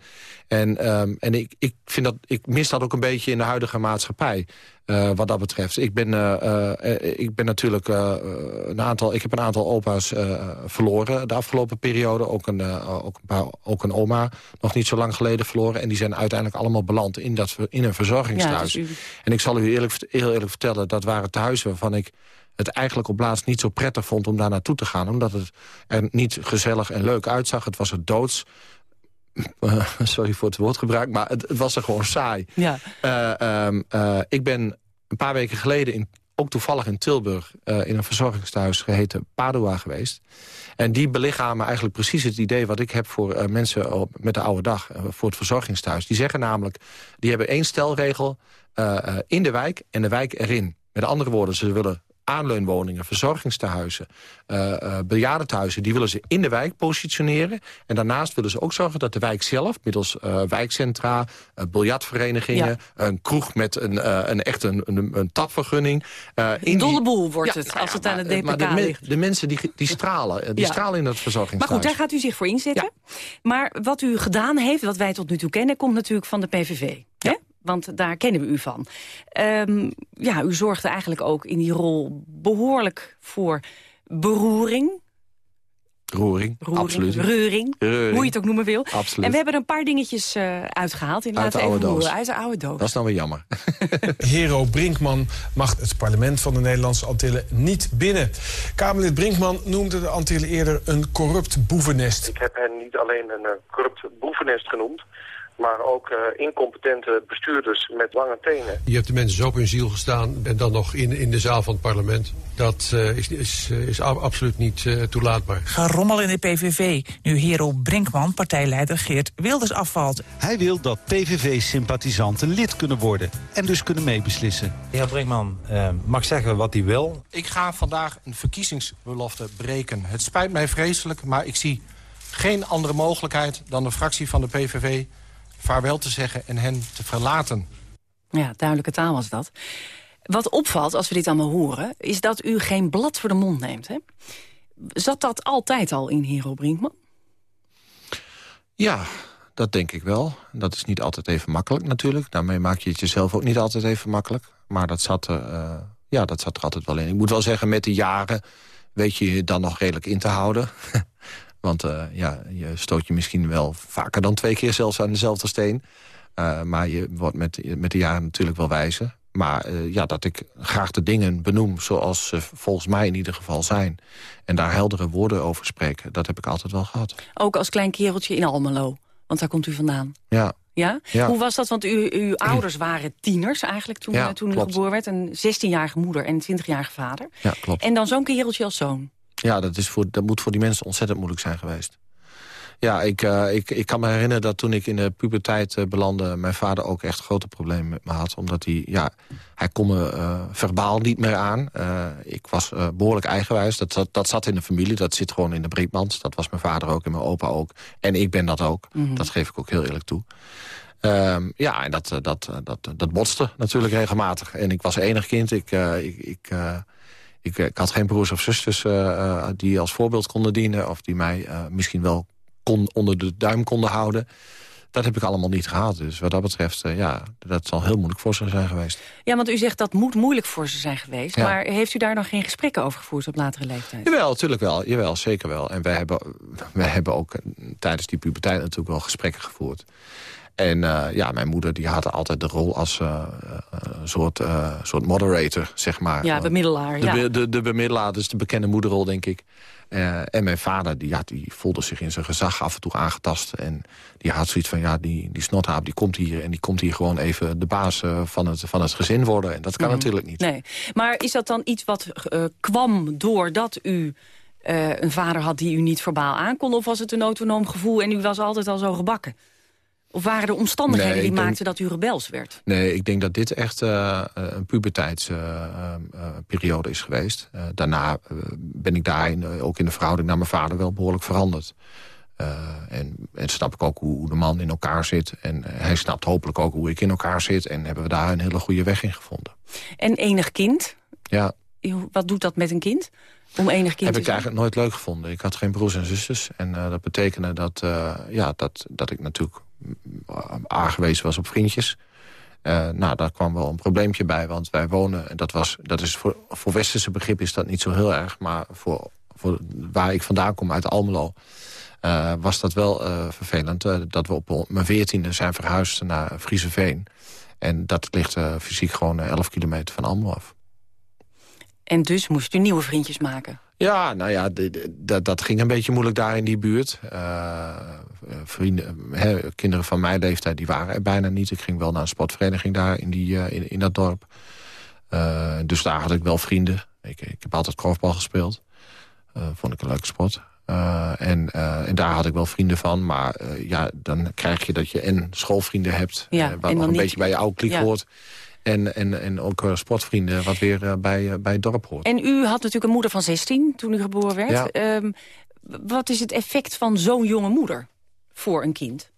En, ehm, en ik, ik, vind dat, ik mis dat ook een beetje in de huidige maatschappij. eh, wat dat betreft. Ik ben, ik ben natuurlijk een aantal. Ik heb een aantal opa's verloren de afgelopen periode. Ook een, ook, een paar, ook een oma nog niet zo lang geleden verloren. En die zijn uiteindelijk allemaal beland in, dat, in een verzorgingstehuis. Ja, u- En ik zal u eerlijk, heel eerlijk vertellen, dat waren tehuizen waarvan ik het eigenlijk op laatst niet zo prettig vond om daar naartoe te gaan. Omdat het er niet gezellig en leuk uitzag. Het was er doods. Eh, [laughs] sorry voor het woordgebruik, maar het, het was er gewoon saai. Ja. Eh, ehm, eh, ik ben een paar weken geleden, in, ook toevallig in Tilburg... in een verzorgingstehuis geheten Padua geweest. En die belichamen eigenlijk precies het idee wat ik heb... voor mensen op, met de oude dag, voor het verzorgingstehuis. Die zeggen namelijk, die hebben één stelregel... in de wijk en de wijk erin. Met andere woorden, ze willen aanleunwoningen, verzorgingstehuizen, eh eh bejaardentehuizen... die willen ze in de wijk positioneren. En daarnaast willen ze ook zorgen dat de wijk zelf... middels eh, wijkcentra, biljartverenigingen... Ja. een kroeg met een, eh, een echt een, een, een tapvergunning... eh, in dolle boel wordt Ja, het, nou als ja, het aan maar- het maar DPK de, men- ligt. de mensen die, die stralen, die Ja. stralen in dat Maar verzorgingstehuis. goed, daar gaat u zich voor inzetten. Maar wat u gedaan heeft, wat wij tot nu toe kennen... komt natuurlijk van de PVV. Want daar kennen we u van. Ehm, ja, u zorgde eigenlijk ook in die rol behoorlijk voor beroering. Roering, Roering, absoluut. reuring, Reuring. hoe je het ook noemen wil. Absoluut. En we hebben er een paar dingetjes eh, uitgehaald. In Uit de oude doos. Uit de oude doos. Dat is dan weer jammer. [laughs] [laughs] Hero Brinkman mag het parlement van de Nederlandse Antillen niet binnen. Kamerlid Brinkman noemde de Antillen eerder een corrupt boevennest. Ik heb hen niet alleen een eh, corrupt boevennest genoemd... maar ook eh, incompetente bestuurders met lange tenen. Je hebt de mensen zo op hun ziel gestaan en dan nog in, in de zaal van het parlement. Dat eh, is, is, is absoluut niet eh, toelaatbaar. Gerommel in de PVV, nu Hero Brinkman partijleider Geert Wilders afvalt. Hij wil dat PVV-sympathisanten lid kunnen worden en dus kunnen meebeslissen. De heer Brinkman mag zeggen wat hij wil. Ik ga vandaag een verkiezingsbelofte breken. Het spijt mij vreselijk, maar ik zie geen andere mogelijkheid... dan de fractie van de PVV vaarwel te zeggen en hen te verlaten. Ja, duidelijke taal was dat. Wat opvalt als we dit allemaal horen... is dat u geen blad voor de mond neemt. Hè? Zat dat altijd al in Hero Brinkman? Ja, dat denk ik wel. Dat is niet altijd even makkelijk natuurlijk. Daarmee maak je het jezelf ook niet altijd even makkelijk. Maar dat zat, er, eh, ja, dat zat er altijd wel in. Ik moet wel zeggen, met de jaren weet je je dan nog redelijk in te houden. [laughs] Want eh, ja, je stoot je misschien wel vaker dan twee keer zelfs aan dezelfde steen. Eh, maar je wordt met, met de jaren natuurlijk wel wijzer. Maar eh, ja, dat ik graag de dingen benoem zoals ze volgens mij in ieder geval zijn. En daar heldere woorden over spreken, dat heb ik altijd wel gehad. Ook als klein kereltje in Almelo. Want daar komt u vandaan. Ja, Ja? Ja. Hoe was dat? Want u, uw [clears throat] ouders waren tieners eigenlijk toen, Ja, toen u klopt. geboren werd. Een 16-jarige moeder en een 20-jarige vader. ja klopt. En dan zo'n kereltje als zoon. Ja, dat, is voor, dat moet voor die mensen ontzettend moeilijk zijn geweest. Ja, ik, eh, ik, ik kan me herinneren dat toen ik in de puberteit eh, belandde... mijn vader ook echt grote problemen met me had. Omdat hij, ja, hij kon me eh, verbaal niet meer aan. Ik was eh, behoorlijk eigenwijs. Dat, zat- dat zat in de familie, dat zit gewoon in de Brinkmans. Dat was mijn vader ook en mijn opa ook. En ik ben dat ook. Mhm. Dat geef ik ook heel eerlijk toe. Ehm, ja, en dat, dat, dat, dat botste natuurlijk regelmatig. En ik was enig kind. Ik, ik, ik, ik, ik had geen broers of zusters eh, eh, die als voorbeeld konden dienen... of die mij eh, misschien wel kon, onder de duim konden houden. Dat heb ik allemaal niet gehad. Dus wat dat betreft, eh, ja, dat zal heel moeilijk voor ze zijn geweest. Ja, want u zegt dat moet moeilijk voor ze zijn geweest. Ja. Maar heeft u daar nog geen gesprekken over gevoerd op latere leeftijd? Jawel, natuurlijk wel. Jawel, zeker wel. En wij hebben, wij hebben ook eh, tijdens die puberteit natuurlijk wel gesprekken gevoerd. En eh, ja, mijn moeder die had altijd de rol als eh, eh, een soort, eh, soort moderator, zeg maar. Ja, bemiddelaar, De, ja. be- de, de bemiddelaar, dus de bekende moederrol, denk ik. Eh, en mijn vader, die, ja, die voelde zich in zijn gezag af en toe aangetast. En die had zoiets van, ja, die, die snothaap die komt hier... en die komt hier gewoon even de baas eh, van, het, van het gezin worden. En dat kan Mhm. natuurlijk niet. Nee. Maar is dat dan iets wat eh, kwam doordat u eh, een vader had die u niet verbaal aankon? Of was het een autonoom gevoel en u was altijd al zo gebakken? Of waren er omstandigheden Nee, die denk- maakten dat u rebels werd? Nee, ik denk dat dit echt eh, een puberteitsperiode is geweest. Eh, daarna eh, ben ik daarin, eh, ook in de verhouding naar mijn vader, wel behoorlijk veranderd. Eh, en, en snap ik ook hoe, hoe de man in elkaar zit. En eh, hij snapt hopelijk ook hoe ik in elkaar zit. En hebben we daar een hele goede weg in gevonden. En enig kind? Ja, Wat doet dat met een kind? Om enig kind heb ik eigenlijk nooit leuk gevonden. Ik had geen broers en zusters. En eh, dat betekende dat, eh, ja, dat, dat ik natuurlijk aangewezen was op vriendjes. Eh, nou, daar kwam wel een probleempje bij, want wij wonen... en dat, was, dat is voor, voor westerse begrip is dat niet zo heel erg... maar voor, voor waar ik vandaan kom, uit Almelo... eh, was dat wel eh, vervelend dat we op mijn veertiende zijn verhuisd naar Frieseveen. En dat ligt fysiek gewoon eh, 11 kilometer van Almelo af. En dus moest u nieuwe vriendjes maken? Ja, nou ja, dat- dat ging een beetje moeilijk daar in die buurt. Eh, vrienden, hè, kinderen van mijn leeftijd, die waren er bijna niet. Ik ging wel naar een sportvereniging daar in, die, eh, in, in dat dorp. Eh, dus daar had ik wel vrienden. Ik, ik heb altijd korfbal gespeeld. Vond ik een leuke sport. En, en daar had ik wel vrienden van. Maar ja, dan krijg je dat je en schoolvrienden hebt... Ja, dan nog een beetje bij je oude kliek Ja. hoort. En, en, en ook eh, sportvrienden, wat weer eh, bij, eh, bij het dorp hoort. En u had natuurlijk een moeder van 16 toen u geboren werd. Ja. Ehm, wat is het effect van zo'n jonge moeder voor een kind?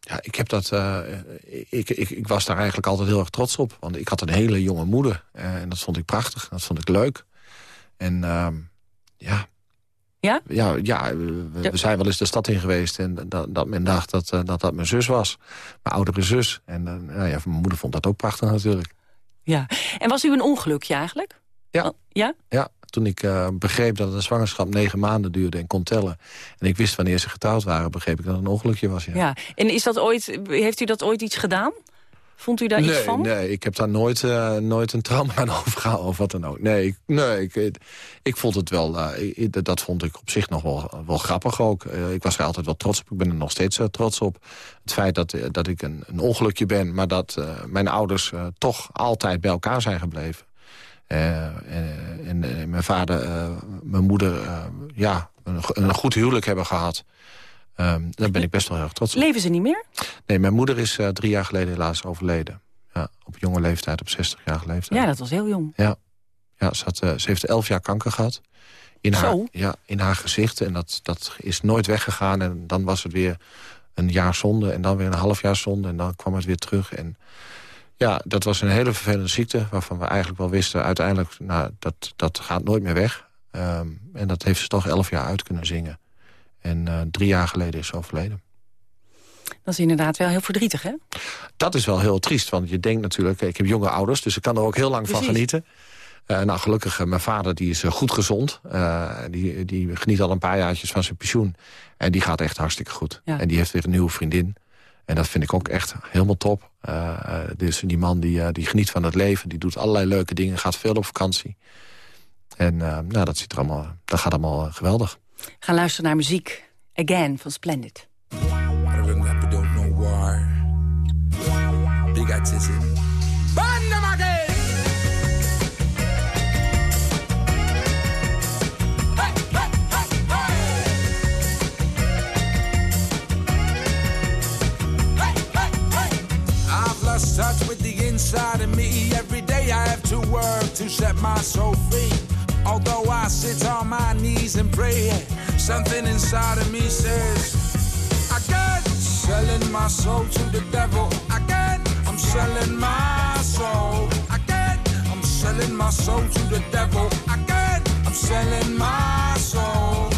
Ja, ik heb dat. ik, ik, ik was daar eigenlijk altijd heel erg trots op. Want ik had een hele jonge moeder. en dat vond ik prachtig. Dat vond ik leuk. En ehm, ja, Ja? Ja, ja we, we zijn wel eens de stad in geweest en dat, dat men dacht dat, eh, dat dat mijn zus was. Mijn oudere zus. En eh, nou ja, mijn moeder vond dat ook prachtig natuurlijk. Ja. En was u een ongelukje eigenlijk? Ja. Ja? Ja, toen ik eh, begreep dat een zwangerschap negen maanden duurde en kon tellen... en ik wist wanneer ze getrouwd waren, begreep ik dat het een ongelukje was. Ja. Ja. En is dat ooit, heeft u dat ooit iets gedaan? Vond u daar nee, iets van? Nee, ik heb daar nooit, eh, nooit een trauma aan [laughs] overgehouden of wat dan ook. Nee, ik, nee ik, ik vond het wel, eh, ik- dat vond ik op zich nog wel, wel grappig ook. Eh, ik was er altijd wel trots op, ik ben er nog steeds trots op. Het feit dat, dat ik een, een ongelukje ben, maar dat mijn ouders toch altijd bij elkaar zijn gebleven. En en mijn vader, mijn moeder, ja, een, een goed huwelijk hebben gehad. Ehm, daar ben ik best wel heel erg trots op. Leven ze niet meer? Nee, mijn moeder is eh, drie jaar geleden helaas overleden. Ja, op jonge leeftijd, op 60 jaar leeftijd. Ja, dat was heel jong. Ja, ja ze, had, eh, ze heeft elf jaar kanker gehad. In haar, Zo? ja, in haar gezicht. En dat, dat is nooit weggegaan. En dan was het weer een jaar zonde. En dan weer een half jaar zonde. En dan kwam het weer terug. En ja, dat was een hele vervelende ziekte. Waarvan we eigenlijk wel wisten uiteindelijk... Nou, dat, dat gaat nooit meer weg. Ehm, en dat heeft ze toch elf jaar uit kunnen zingen. En eh, drie jaar geleden is ze overleden. Dat is inderdaad wel heel verdrietig, hè? Dat is wel heel triest, want je denkt natuurlijk... ik heb jonge ouders, dus ik kan er ook heel lang van genieten. Eh, nou, gelukkig, eh, mijn vader die is goed gezond. Die, die geniet al een paar jaartjes van zijn pensioen. En die gaat echt hartstikke goed. Ja. En die heeft weer een nieuwe vriendin. En dat vind ik ook echt helemaal top. Dus die man die, die geniet van het leven. Die doet allerlei leuke dingen, gaat veel op vakantie. En nou, dat, ziet er allemaal, dat gaat allemaal geweldig. Ga luisteren naar muziek. Again van Splendid. Big artisan. Touch with the inside of me. Every day I have to work to set my soul free. Although I sit on my knees and pray, something inside of me says, Again, selling my soul to the devil. Again, I'm selling my soul. Again, I'm selling my soul to the devil. Again, I'm selling my soul.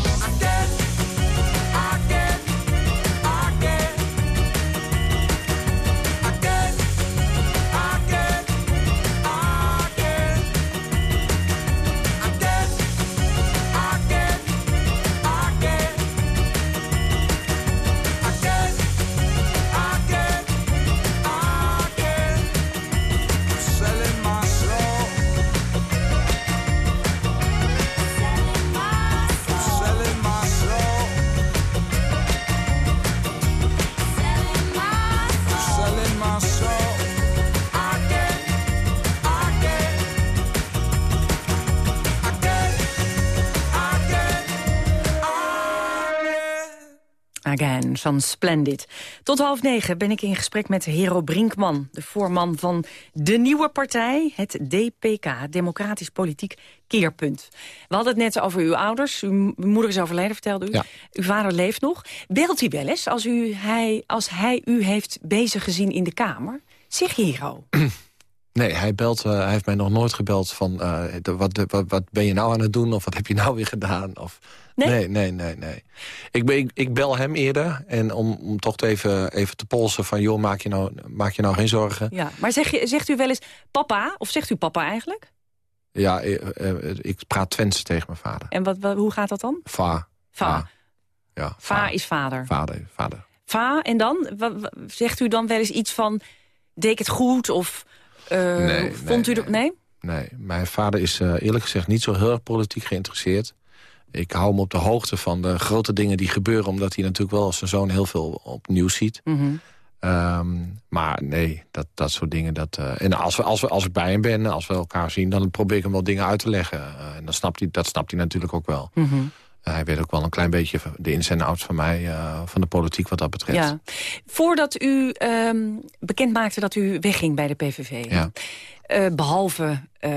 Van Splendid. Tot half negen ben ik in gesprek met Hero Brinkman... de voorman van de nieuwe partij, het DPK, Democratisch Politiek Keerpunt. We hadden het net over uw ouders. Uw moeder is overleden, vertelde u. Ja. Uw vader leeft nog. Belt hij wel eens als, u, hij, als hij u heeft bezig gezien in de Kamer? Zeg Hero. [clears throat] Nee, hij, belt, eh, hij heeft mij nog nooit gebeld van... eh, de- wat, wat, wat ben je nou aan het doen? Of wat heb je nou weer gedaan? Of, Nee? nee, nee, nee. nee. Ik, ben, ik, ik bel hem eerder. En om, om toch even, even te polsen van... joh, maak je nou, maak je nou geen zorgen. Ja, maar zeg je, zegt u wel eens papa? Of zegt u papa eigenlijk? Ja, eh, ik praat Twents tegen mijn vader. En wat, wat, hoe gaat dat dan? Va. Va. Ja, Va is vader. vader. vader. Va, en dan? Zegt u dan wel eens iets van... deed ik het goed? Of eh, Nee, vond u nee, er... Nee? Nee, mijn vader is eh, eerlijk gezegd niet zo heel erg politiek geïnteresseerd. Ik hou hem op de hoogte van de grote dingen die gebeuren... omdat hij natuurlijk wel als zijn zoon heel veel op nieuws ziet. Mhm. Ehm, maar nee, dat, dat soort dingen. Dat, eh, en als, we, als, we, als ik bij hem ben, als we elkaar zien... dan probeer ik hem wel dingen uit te leggen. En dan snapt hij, dat snapt hij natuurlijk ook wel. Eh, hij weet ook wel een klein beetje de ins en outs van mij... eh, van de politiek wat dat betreft. Ja. Voordat u ehm, bekend maakte dat u wegging bij de PVV... Ja. eh, behalve eh,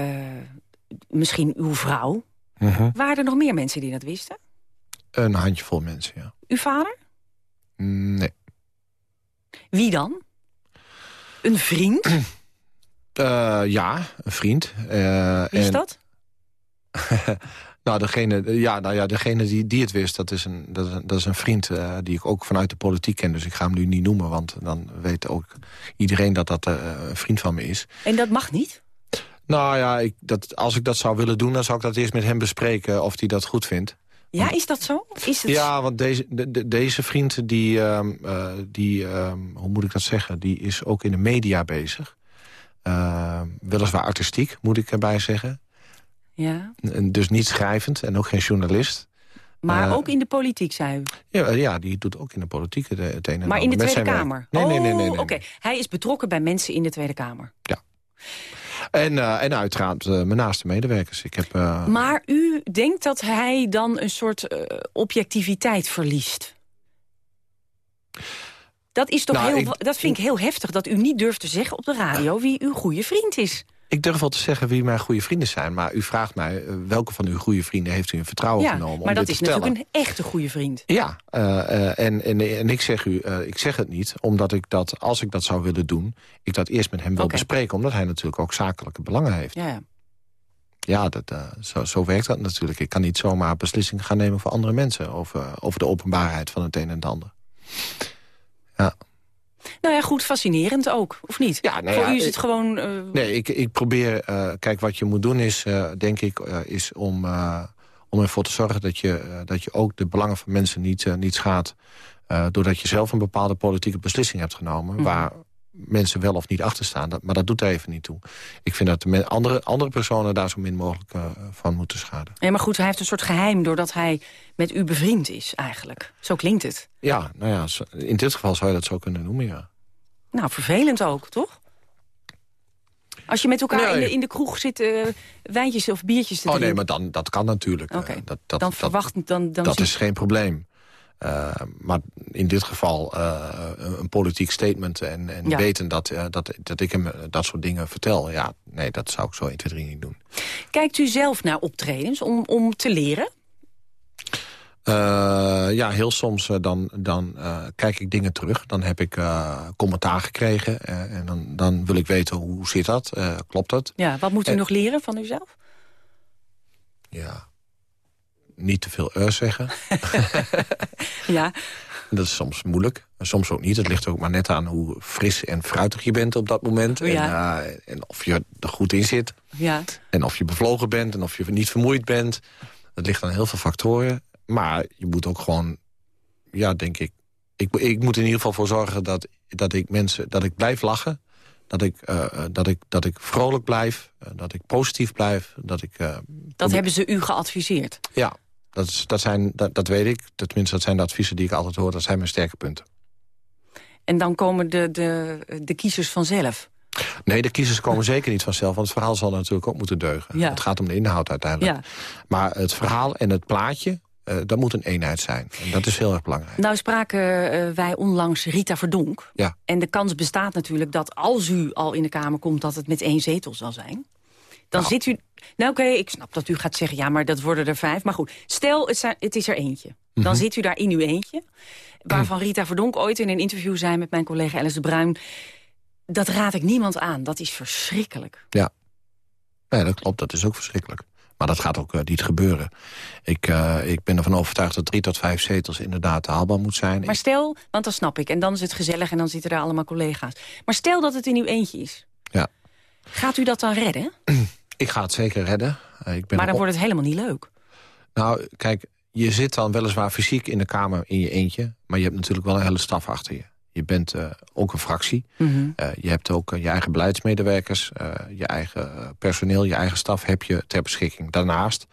misschien uw vrouw... Mhm. waren er nog meer mensen die dat wisten? Een handjevol mensen, ja. Uw vader? Nee. Wie dan? Een vriend? [clears throat] Eh, ja, een vriend. Eh, Wie is en- dat? [laughs] nou, degene, ja, nou ja, degene die, die het wist, dat is een, dat is een, dat is een vriend eh, die ik ook vanuit de politiek ken. Dus ik ga hem nu niet noemen, want dan weet ook iedereen dat dat eh, een vriend van me is. En dat mag niet? Nou ja, ik, dat, als ik dat zou willen doen, dan zou ik dat eerst met hem bespreken of hij dat goed vindt. Ja, is dat zo? Is het... Ja, want deze, de, de- deze vriend, die, ehm, eh, die ehm, hoe moet ik dat zeggen, die is ook in de media bezig. Ehm, weliswaar artistiek, moet ik erbij zeggen. Ja. Dus niet schrijvend en ook geen journalist. Maar Eh, ook in de politiek, zei u? Ja, ja, die doet ook in de politiek het, het een en Maar in de Tweede Kamer? Nee, nee, nee. nee, Oh, nee, oké. Hij is betrokken bij mensen in de Tweede Kamer. En, eh, en uiteraard eh, mijn naaste medewerkers. Ik heb, eh, Maar u denkt dat hij dan een soort eh, objectiviteit verliest? Dat, is toch Nou, heel, ik- dat vind ik heel heftig, dat u niet durft te zeggen op de radio wie uw goede vriend is. Ik durf wel te zeggen wie mijn goede vrienden zijn. Maar u vraagt mij, eh, welke van uw goede vrienden heeft u in vertrouwen ja, genomen om maar dat dit is te natuurlijk een echte goede vriend. Ja, eh, eh, en, en, en ik zeg u, ik zeg het niet, omdat ik dat, als ik dat zou willen doen, ik dat eerst met hem wil bespreken, omdat hij natuurlijk ook zakelijke belangen heeft. Ja, ja. Ja, dat, zo, zo werkt dat natuurlijk. Ik kan niet zomaar beslissingen gaan nemen voor andere mensen over, over de openbaarheid van het een en het ander. Ja. Nou ja, goed, fascinerend ook, of niet? Ja, nou Voor ja, u is het gewoon... eh, Nee, ik, ik probeer... eh, kijk, wat je moet doen is, eh, denk ik, eh, is om, eh, om ervoor te zorgen... dat je, eh, dat je ook de belangen van mensen niet, eh, niet schaadt... eh, doordat je zelf een bepaalde politieke beslissing hebt genomen... Mhm. waar mensen wel of niet achter staan. Maar dat doet er even niet toe. Ik vind dat de andere, andere personen daar zo min mogelijk eh, van moeten schaden. Nee, maar goed, hij heeft een soort geheim doordat hij met u bevriend is, eigenlijk. Zo klinkt het. Ja, nou ja, in dit geval zou je dat zo kunnen noemen, ja. Nou, vervelend ook, toch? Als je met elkaar in, de, in de kroeg zit eh, wijntjes of biertjes te Oh nee, drinken... maar dan, dat kan natuurlijk. eh, Oké, dat, dat, dan verwacht... Dan, dan dat is geen probleem. Eh, maar in dit geval eh, een politiek statement en, en Ja. weten dat, eh, dat, dat ik hem dat soort dingen vertel. Ja, nee, dat zou ik zo 1, 2, 3 niet doen. Kijkt u zelf naar optredens om, om te leren? Ja, heel soms dan, dan kijk ik dingen terug. Dan heb ik commentaar gekregen. en dan, dan wil ik weten hoe zit dat, klopt dat? Ja, wat moet u nog leren van uzelf? Ja, niet te veel uh zeggen. [laughs] Ja, Dat is soms moeilijk. En soms ook niet. Het ligt ook maar net aan hoe fris en fruitig je bent op dat moment. Ja. En, eh, en of je er goed in zit. ja. En of je bevlogen bent en of je niet vermoeid bent. Dat ligt aan heel veel factoren. Maar je moet ook gewoon, ja, denk ik... Ik, ik moet in ieder geval voor zorgen dat, dat ik mensen, dat ik blijf lachen. Dat ik, eh, dat ik, dat ik vrolijk blijf. dat ik positief blijf. Dat ik... Dat hebben ze u geadviseerd. Ja, dat, is, dat, zijn, dat, dat weet ik. Tenminste, dat zijn de adviezen die ik altijd hoor. Dat zijn mijn sterke punten. En dan komen de, de, de kiezers vanzelf. Nee, de kiezers komen zeker niet vanzelf, want het verhaal zal natuurlijk ook moeten deugen. Ja. Het gaat om de inhoud uiteindelijk. Ja. Maar het verhaal en het plaatje, eh, dat moet een eenheid zijn. En dat is heel erg belangrijk. Nou spraken eh, wij onlangs Rita Verdonk. Ja. En de kans bestaat natuurlijk dat als u al in de Kamer komt... dat het met één zetel zal zijn. Dan Nou. zit u... Nou oké, ik snap dat u gaat zeggen... ja, maar dat worden er vijf. Maar goed, stel het, het is er eentje. Dan Mhm. zit u daar in uw eentje. Waarvan Rita Verdonk ooit in een interview zei... met mijn collega Alice de Bruin... dat raad ik niemand aan. Dat is verschrikkelijk. Ja. Nee, dat klopt. Dat is ook verschrikkelijk. Maar dat gaat ook eh, niet gebeuren. Ik, eh, ik ben ervan overtuigd dat drie tot vijf zetels inderdaad haalbaar moet zijn. Maar stel, want dan snap ik. En dan is het gezellig en dan zitten daar allemaal collega's. Maar stel dat het in uw eentje is. Ja. Gaat u dat dan redden? [clears throat] Ik ga het zeker redden. Eh, ik ben Maar dan wordt het helemaal niet leuk. Nou, kijk, je zit dan weliswaar fysiek in de Kamer in je eentje... maar je hebt natuurlijk wel een hele staf achter je. Je bent eh, ook een fractie. Mhm. Eh, je hebt ook je eigen beleidsmedewerkers, je eigen personeel, je eigen staf heb je ter beschikking. Daarnaast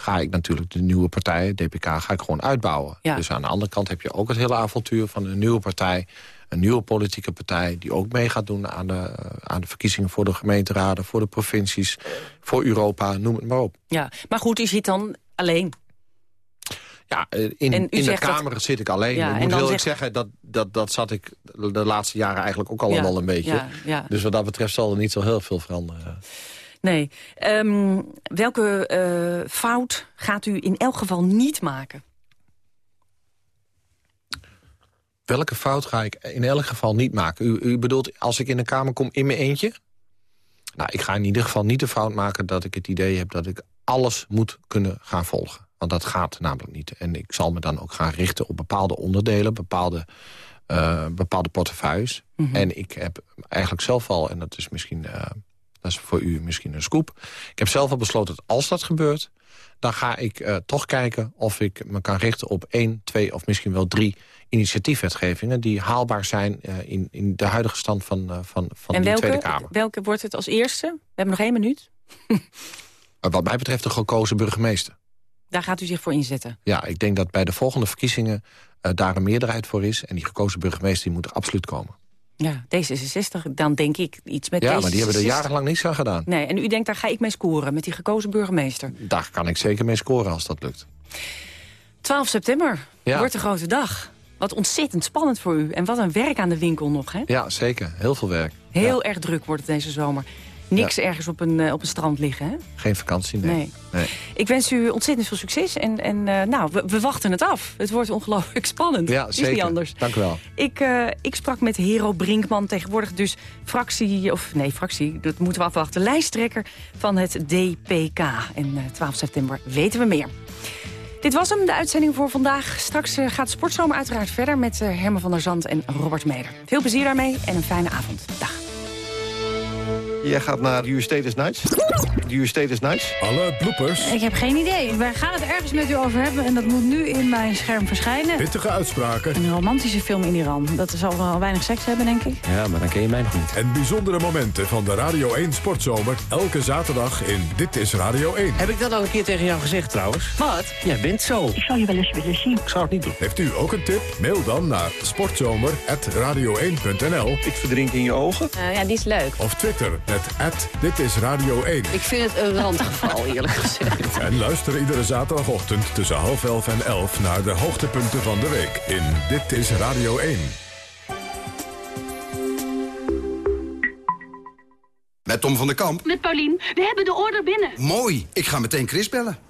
ga ik natuurlijk de nieuwe partij, DPK, ga ik gewoon uitbouwen. Ja. Dus aan de andere kant heb je ook het hele avontuur van een nieuwe partij. Een nieuwe politieke partij die ook mee gaat doen aan de, eh, aan de verkiezingen voor de gemeenteraden, voor de provincies, voor Europa, noem het maar op. Ja, maar goed, u zit dan alleen. Ja, eh, in, in de dat- Kamer zit ik alleen. Ja, ik moet heel zegt- zeggen, dat, dat, dat zat ik de laatste jaren eigenlijk ook allemaal Ja, een beetje. ja, ja. Dus wat dat betreft zal er niet zo heel veel veranderen. Nee. Ehm, welke eh, fout gaat u in elk geval niet maken? Welke fout ga ik in elk geval niet maken? U, u bedoelt, als ik in de Kamer kom in mijn eentje? Nou, ik ga in ieder geval niet de fout maken dat ik het idee heb... dat ik alles moet kunnen gaan volgen. Want dat gaat namelijk niet. En ik zal me dan ook gaan richten op bepaalde onderdelen... bepaalde, eh, bepaalde portefeuilles. Mhm. En ik heb eigenlijk zelf al, en dat is misschien... eh, dat is voor u misschien een scoop. Ik heb zelf al besloten dat als dat gebeurt... dan ga ik eh, toch kijken of ik me kan richten op één, twee of misschien wel drie initiatiefwetgevingen... die haalbaar zijn eh, in, in de huidige stand van, eh, van, van en de welke, Tweede Kamer. welke wordt het als eerste? We hebben nog één minuut. Wat mij betreft de gekozen burgemeester. Daar gaat u zich voor inzetten. Ja, ik denk dat bij de volgende verkiezingen daar een meerderheid voor is... en die gekozen burgemeester die moet er absoluut komen. Ja, D66, dan denk ik iets met ja, D66. maar die hebben er jarenlang niets aan gedaan. Nee, en u denkt, daar ga ik mee scoren, met die gekozen burgemeester. Daar kan ik zeker mee scoren als dat lukt. 12 september Ja. wordt de grote dag. Wat ontzettend spannend voor u. En wat een werk aan de winkel nog, hè? Ja, zeker. Heel veel werk. Heel erg druk wordt het deze zomer. Niks ergens op een, eh, op een strand liggen, hè? Geen vakantie, nee. Nee. nee. Ik wens u ontzettend veel succes. En, en eh, nou, we, we wachten het af. Het wordt ongelooflijk [laughs] spannend. Ja, Is zeker. niet anders. Dank u wel. Ik, eh, ik sprak met Hero Brinkman, tegenwoordig dus fractie... of nee, fractie, dat moeten we afwachten. Lijsttrekker van het DPK. En eh, 12 september weten we meer. Dit was hem, de uitzending voor vandaag. Straks gaat Sportzomer uiteraard verder met Herman van der Zand en Robert Meder. Veel plezier daarmee en een fijne avond. Dag. Jij gaat naar Your Status Nights? Your Status Nights? Alle bloopers, Ik heb geen idee. Wij gaan het ergens met u over hebben en dat moet nu in mijn scherm verschijnen. pittige uitspraken Een romantische film in Iran. Dat zal wel weinig seks hebben, denk ik. Ja, maar dan ken je mij nog niet. En bijzondere momenten van de Radio 1 Sportzomer. Elke zaterdag in Dit is Radio 1. Heb ik dat al een keer tegen jou gezegd trouwens? Wat? Jij bent zo. Ik zou je wel eens willen zien. Ik zou het niet doen. Heeft u ook een tip? Mail dan naar sportzomer.radio1.nl Ik verdrink in je ogen. ja, die is leuk. of Twitter met Dit is Radio 1. Ik vind het een randgeval, eerlijk gezegd. En luister iedere zaterdagochtend tussen half elf en elf... naar de hoogtepunten van de week in Dit is Radio 1. Met Tom van der Kamp. Met Paulien. We hebben de order binnen. Mooi. Ik ga meteen Chris bellen.